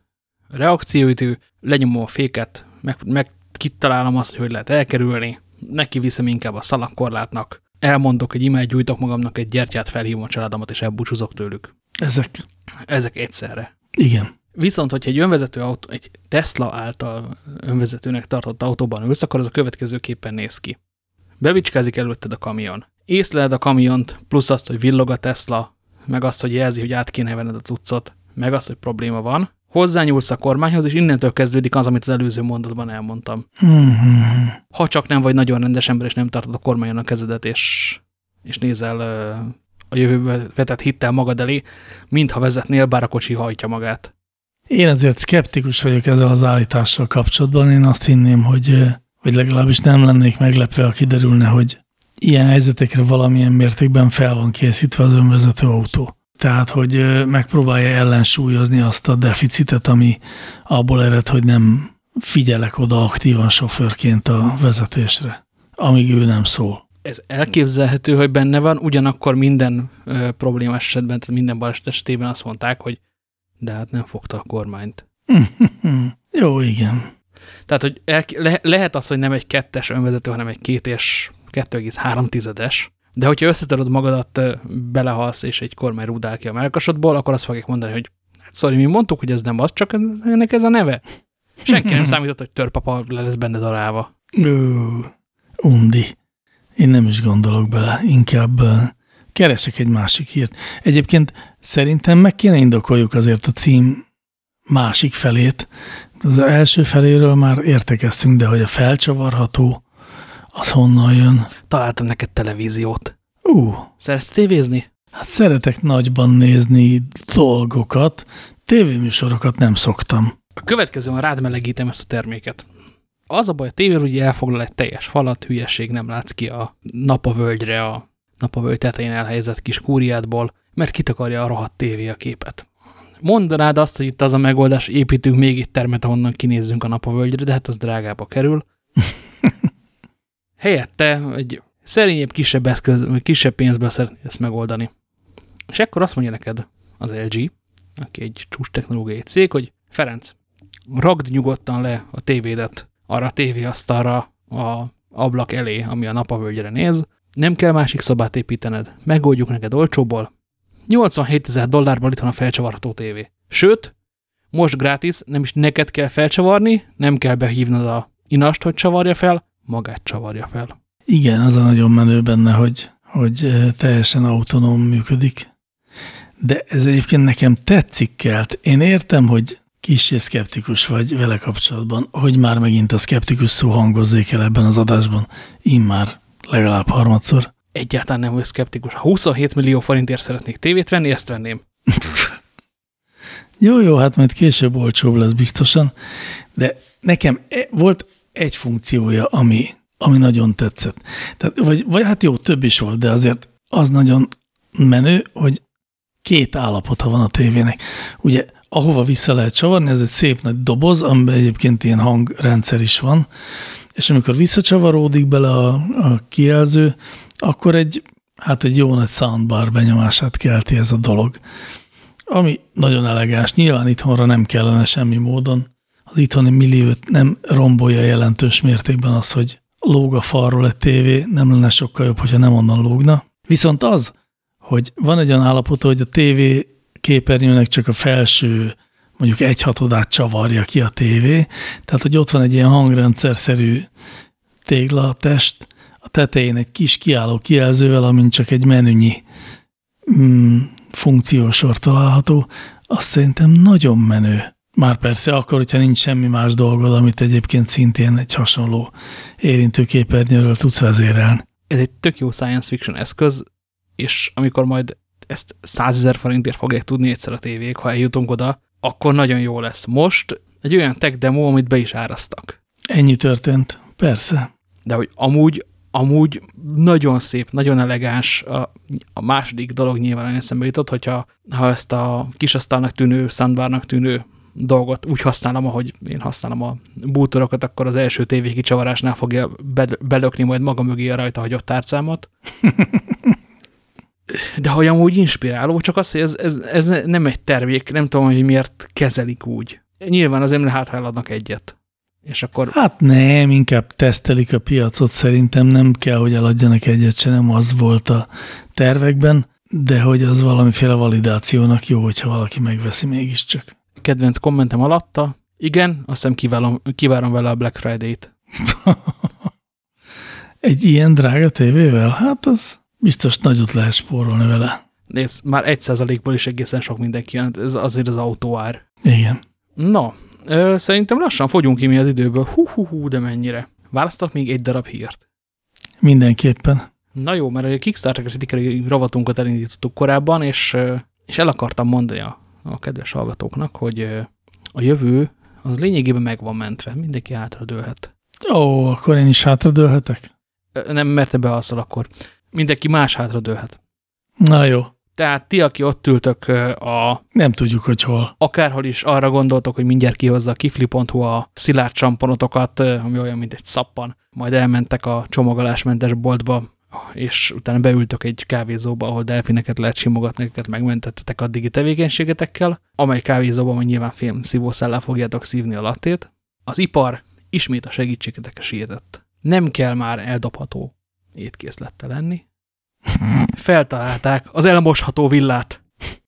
reakcióidő, lenyomom a féket, meg, meg kitalálom azt, hogy hogy lehet elkerülni, neki viszem inkább a szalakkorlátnak, elmondok egy e gyújtok magamnak egy gyertyát, felhívom a családomat, és elbúcsúzok tőlük. Ezek? Ezek egyszerre. Igen. Viszont, hogyha egy önvezető autó, egy Tesla által önvezetőnek tartott autóban ülsz, akkor az a következőképpen néz ki. Bevicskázik előtted a kamion. Észleled a kamiont, plusz azt, hogy villog a Tesla, meg azt, hogy jelzi, hogy át kéne venned a cuccot, meg azt, hogy probléma van, hozzányúlsz a kormányhoz, és innentől kezdődik az, amit az előző mondatban elmondtam. Mm-hmm. Ha csak nem vagy nagyon rendes ember, és nem tartod a kormányon a kezedet, és, és nézel a jövőbe vetett hittel magad elé, mintha vezetnél, bár a kocsi hajtja magát. Én azért szkeptikus vagyok ezzel az állítással kapcsolatban. Én azt hinném, hogy, vagy legalábbis nem lennék meglepve, ha kiderülne, hogy ilyen helyzetekre valamilyen mértékben fel van készítve az önvezető autó. Tehát, hogy megpróbálja ellensúlyozni azt a deficitet, ami abból ered, hogy nem figyelek oda aktívan sofőrként a vezetésre, amíg ő nem szól. Ez elképzelhető, hogy benne van, ugyanakkor minden ö, problémás esetben, tehát minden baleset esetében azt mondták, hogy de hát nem fogta a kormányt. Jó, igen. Tehát, hogy el, le, lehet az, hogy nem egy kettes önvezető, hanem egy két és 2,3 tizedes, de hogyha összetöröd magadat, belehalsz, és egy kormány rúdál ki a melkasodból, akkor azt fogják mondani, hogy hát sorry, mi mondtuk, hogy ez nem az, csak ennek ez a neve. Senki nem számított, hogy törpapa le lesz benne darálva. Ö, undi. Én nem is gondolok bele, inkább keresek egy másik hírt. Egyébként szerintem meg kéne indokoljuk azért a cím másik felét. Az első feléről már értekeztünk, de hogy a felcsavarható, az honnan jön? Találtam neked televíziót. Ú. Uh, Szeretsz tévézni? Hát szeretek nagyban nézni dolgokat, tévéműsorokat nem szoktam. A következően rád melegítem ezt a terméket. Az a baj, a tévér ugye elfoglal egy teljes falat, hülyeség, nem látsz ki a napavölgyre, a napavölgy tetején elhelyezett kis kúriádból, mert kitakarja a rohadt tévé a képet. Mondanád azt, hogy itt az a megoldás, építünk még egy termet, ahonnan kinézzünk a napavölgyre, de hát az drágába kerül. Helyette egy szerényebb, kisebb, eszköz, kisebb pénzből szeretné ezt megoldani. És ekkor azt mondja neked az LG, aki egy csúcs technológiai cég, hogy Ferenc, ragd nyugodtan le a tévédet arra a tévéasztalra a ablak elé, ami a napavölgyre néz, nem kell másik szobát építened, megoldjuk neked olcsóból. 87 ezer dollárban itt van a felcsavarható tévé. Sőt, most gratis, nem is neked kell felcsavarni, nem kell behívnod a inast, hogy csavarja fel, magát csavarja fel. Igen, az a nagyon menő benne, hogy, hogy teljesen autonóm működik. De ez egyébként nekem tetszik kelt. Én értem, hogy kicsi szkeptikus vagy vele kapcsolatban, hogy már megint a szkeptikus szó hangozzék el ebben az adásban. Immár legalább harmadszor. Egyáltalán nem vagy szkeptikus. Ha 27 millió forintért szeretnék tévét venni, ezt venném. jó, jó, hát majd később olcsóbb lesz biztosan, de nekem e- volt egy funkciója, ami, ami nagyon tetszett. Tehát, vagy, vagy hát jó, több is volt, de azért az nagyon menő, hogy két állapota van a tévének. Ugye, ahova vissza lehet csavarni, ez egy szép nagy doboz, amiben egyébként ilyen hangrendszer is van, és amikor visszacsavaródik bele a, a kijelző, akkor egy, hát egy jó nagy soundbar benyomását kelti ez a dolog. Ami nagyon elegáns. Nyilván itthonra nem kellene semmi módon. Az itthoni milliót nem rombolja jelentős mértékben az, hogy lóg a falról egy tévé, nem lenne sokkal jobb, hogyha nem onnan lógna. Viszont az, hogy van egy olyan állapot, hogy a tévé képernyőnek csak a felső mondjuk egy hatodát csavarja ki a tévé, tehát hogy ott van egy ilyen hangrendszer-szerű téglatest, a tetején egy kis kiálló kijelzővel, amin csak egy menünyi mm, funkciósor található, azt szerintem nagyon menő. Már persze akkor, hogyha nincs semmi más dolgod, amit egyébként szintén egy hasonló érintőképernyőről tudsz vezérelni. Ez egy tök jó science fiction eszköz, és amikor majd ezt százezer forintért fogják tudni egyszer a tévék, ha eljutunk oda, akkor nagyon jó lesz. Most egy olyan tech demo, amit be is árasztak. Ennyi történt, persze. De hogy amúgy, amúgy nagyon szép, nagyon elegáns. A, a második dolog nyilván eszembe jutott, hogyha ha ezt a kisasztalnak tűnő, soundbarnak tűnő dolgot úgy használom, ahogy én használom a bútorokat, akkor az első tévé kicsavarásnál fogja belökni majd maga mögé a rajta hagyott tárcámat. de hogy amúgy inspiráló, csak az, hogy ez, ez, ez nem egy termék, nem tudom, hogy miért kezelik úgy. Nyilván az emre hát eladnak egyet. És akkor... Hát nem, inkább tesztelik a piacot, szerintem nem kell, hogy eladjanak egyet, se nem az volt a tervekben, de hogy az valamiféle validációnak jó, hogyha valaki megveszi mégiscsak. Kedvenc kommentem alatta, igen, azt hiszem kivárom, kivárom vele a Black Friday-t. Egy ilyen drága tévével? Hát az Biztos nagyot lehet spórolni vele. Nézd, már egy százalékból is egészen sok mindenki jön. Ez azért az autóár. Igen. Na, ö, szerintem lassan fogyunk ki mi az időből. Hú, hú, hú, de mennyire. Választok még egy darab hírt. Mindenképpen. Na jó, mert a Kickstarter kritikai rovatunkat elindítottuk korábban, és, és el akartam mondani a, a kedves hallgatóknak, hogy a jövő az lényegében meg van mentve. Mindenki hátradőlhet. Ó, akkor én is hátradőlhetek? Nem, mert te bealszol akkor. Mindenki más hátradőlhet. Na jó. Tehát ti, aki ott ültök a... Nem tudjuk, hogy hol. Akárhol is arra gondoltok, hogy mindjárt kihozza a kifli.hu a szilárd csamponotokat, ami olyan, mint egy szappan. Majd elmentek a csomagolásmentes boltba, és utána beültök egy kávézóba, ahol delfineket lehet simogatni, akiket megmentettetek addigi tevékenységetekkel, amely kávézóban majd nyilván film szívószállal fogjátok szívni a lattét. Az ipar ismét a segítségetekre sietett. Nem kell már eldobható étkészlettel lenni. Feltalálták az elmosható villát.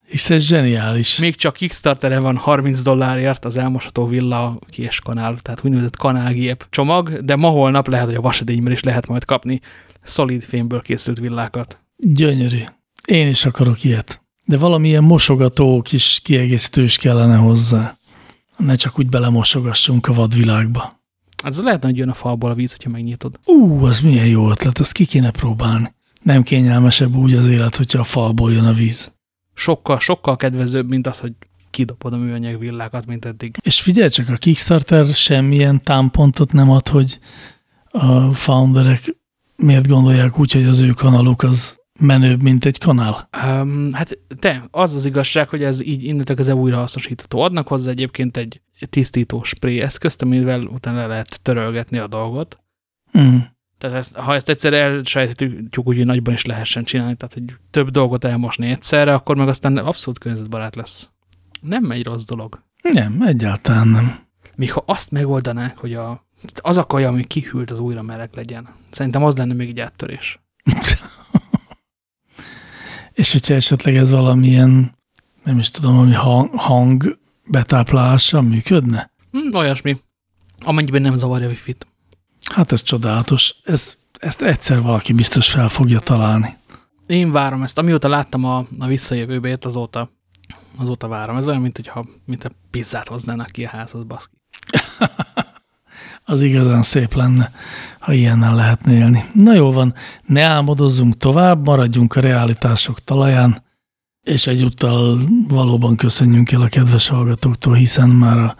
Hisz ez zseniális. Még csak Kickstarteren van 30 dollárért az elmosható villa kanál, tehát úgynevezett kanálgép csomag, de ma holnap lehet, hogy a vasedényben is lehet majd kapni szolid fémből készült villákat. Gyönyörű. Én is akarok ilyet. De valamilyen mosogató kis kiegészítős kellene hozzá. Ne csak úgy belemosogassunk a vadvilágba. Hát az lehetne, hogy jön a falból a víz, hogyha megnyitod. Ú, az milyen jó ötlet, ezt ki kéne próbálni. Nem kényelmesebb úgy az élet, hogyha a falból jön a víz. Sokkal, sokkal kedvezőbb, mint az, hogy kidobod a műanyag villákat, mint eddig. És figyelj csak, a Kickstarter semmilyen támpontot nem ad, hogy a founderek miért gondolják úgy, hogy az ő kanaluk az menőbb, mint egy kanál? Um, hát te, az az igazság, hogy ez így innentől az újra hasznosítható. Adnak hozzá egyébként egy tisztító spray eszközt, amivel utána le lehet törölgetni a dolgot. Mm. Tehát ezt, ha ezt egyszer elsajátítjuk úgy, hogy nagyban is lehessen csinálni, tehát hogy több dolgot elmosni egyszerre, akkor meg aztán abszolút környezetbarát lesz. Nem egy rossz dolog. Nem, egyáltalán nem. Míg ha azt megoldanák, hogy a, az a kaja, ami kihűlt, az újra meleg legyen. Szerintem az lenne még egy áttörés. És hogyha esetleg ez valamilyen, nem is tudom, ami hang, hang betáplálással működne? Hm, olyasmi. Amennyiben nem zavarja a wifi-t. Hát ez csodálatos. Ez, ezt egyszer valaki biztos fel fogja találni. Én várom ezt. Amióta láttam a, a visszajövőbét, azóta, azóta várom. Ez olyan, mint hogyha mint a pizzát hoznának ki a házhoz, baszki. az igazán szép lenne, ha ilyennel lehetne élni. Na jó van, ne álmodozzunk tovább, maradjunk a realitások talaján, és egyúttal valóban köszönjünk el a kedves hallgatóktól, hiszen már a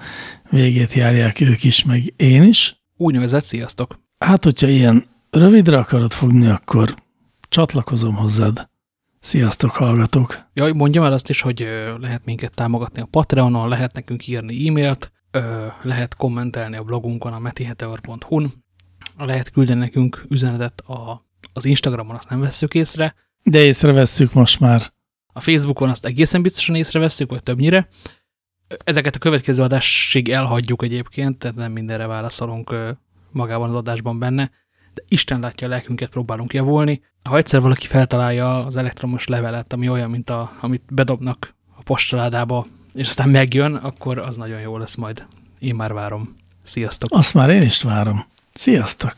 végét járják ők is, meg én is. Úgynevezett sziasztok! Hát, hogyha ilyen rövidre akarod fogni, akkor csatlakozom hozzád. Sziasztok, hallgatók! Jaj, mondjam el azt is, hogy lehet minket támogatni a Patreonon, lehet nekünk írni e-mailt, lehet kommentelni a blogunkon, a metiheteor.hu-n, lehet küldeni nekünk üzenetet a, az Instagramon, azt nem vesszük észre. De észrevesszük most már. A Facebookon azt egészen biztosan észrevesszük, vagy többnyire. Ezeket a következő adásig elhagyjuk egyébként, tehát nem mindenre válaszolunk magában az adásban benne, de Isten látja a lelkünket, próbálunk javulni. Ha egyszer valaki feltalálja az elektromos levelet, ami olyan, mint a, amit bedobnak a postaládába, és aztán megjön, akkor az nagyon jó lesz majd. Én már várom. Sziasztok! Azt már én is várom. Sziasztok!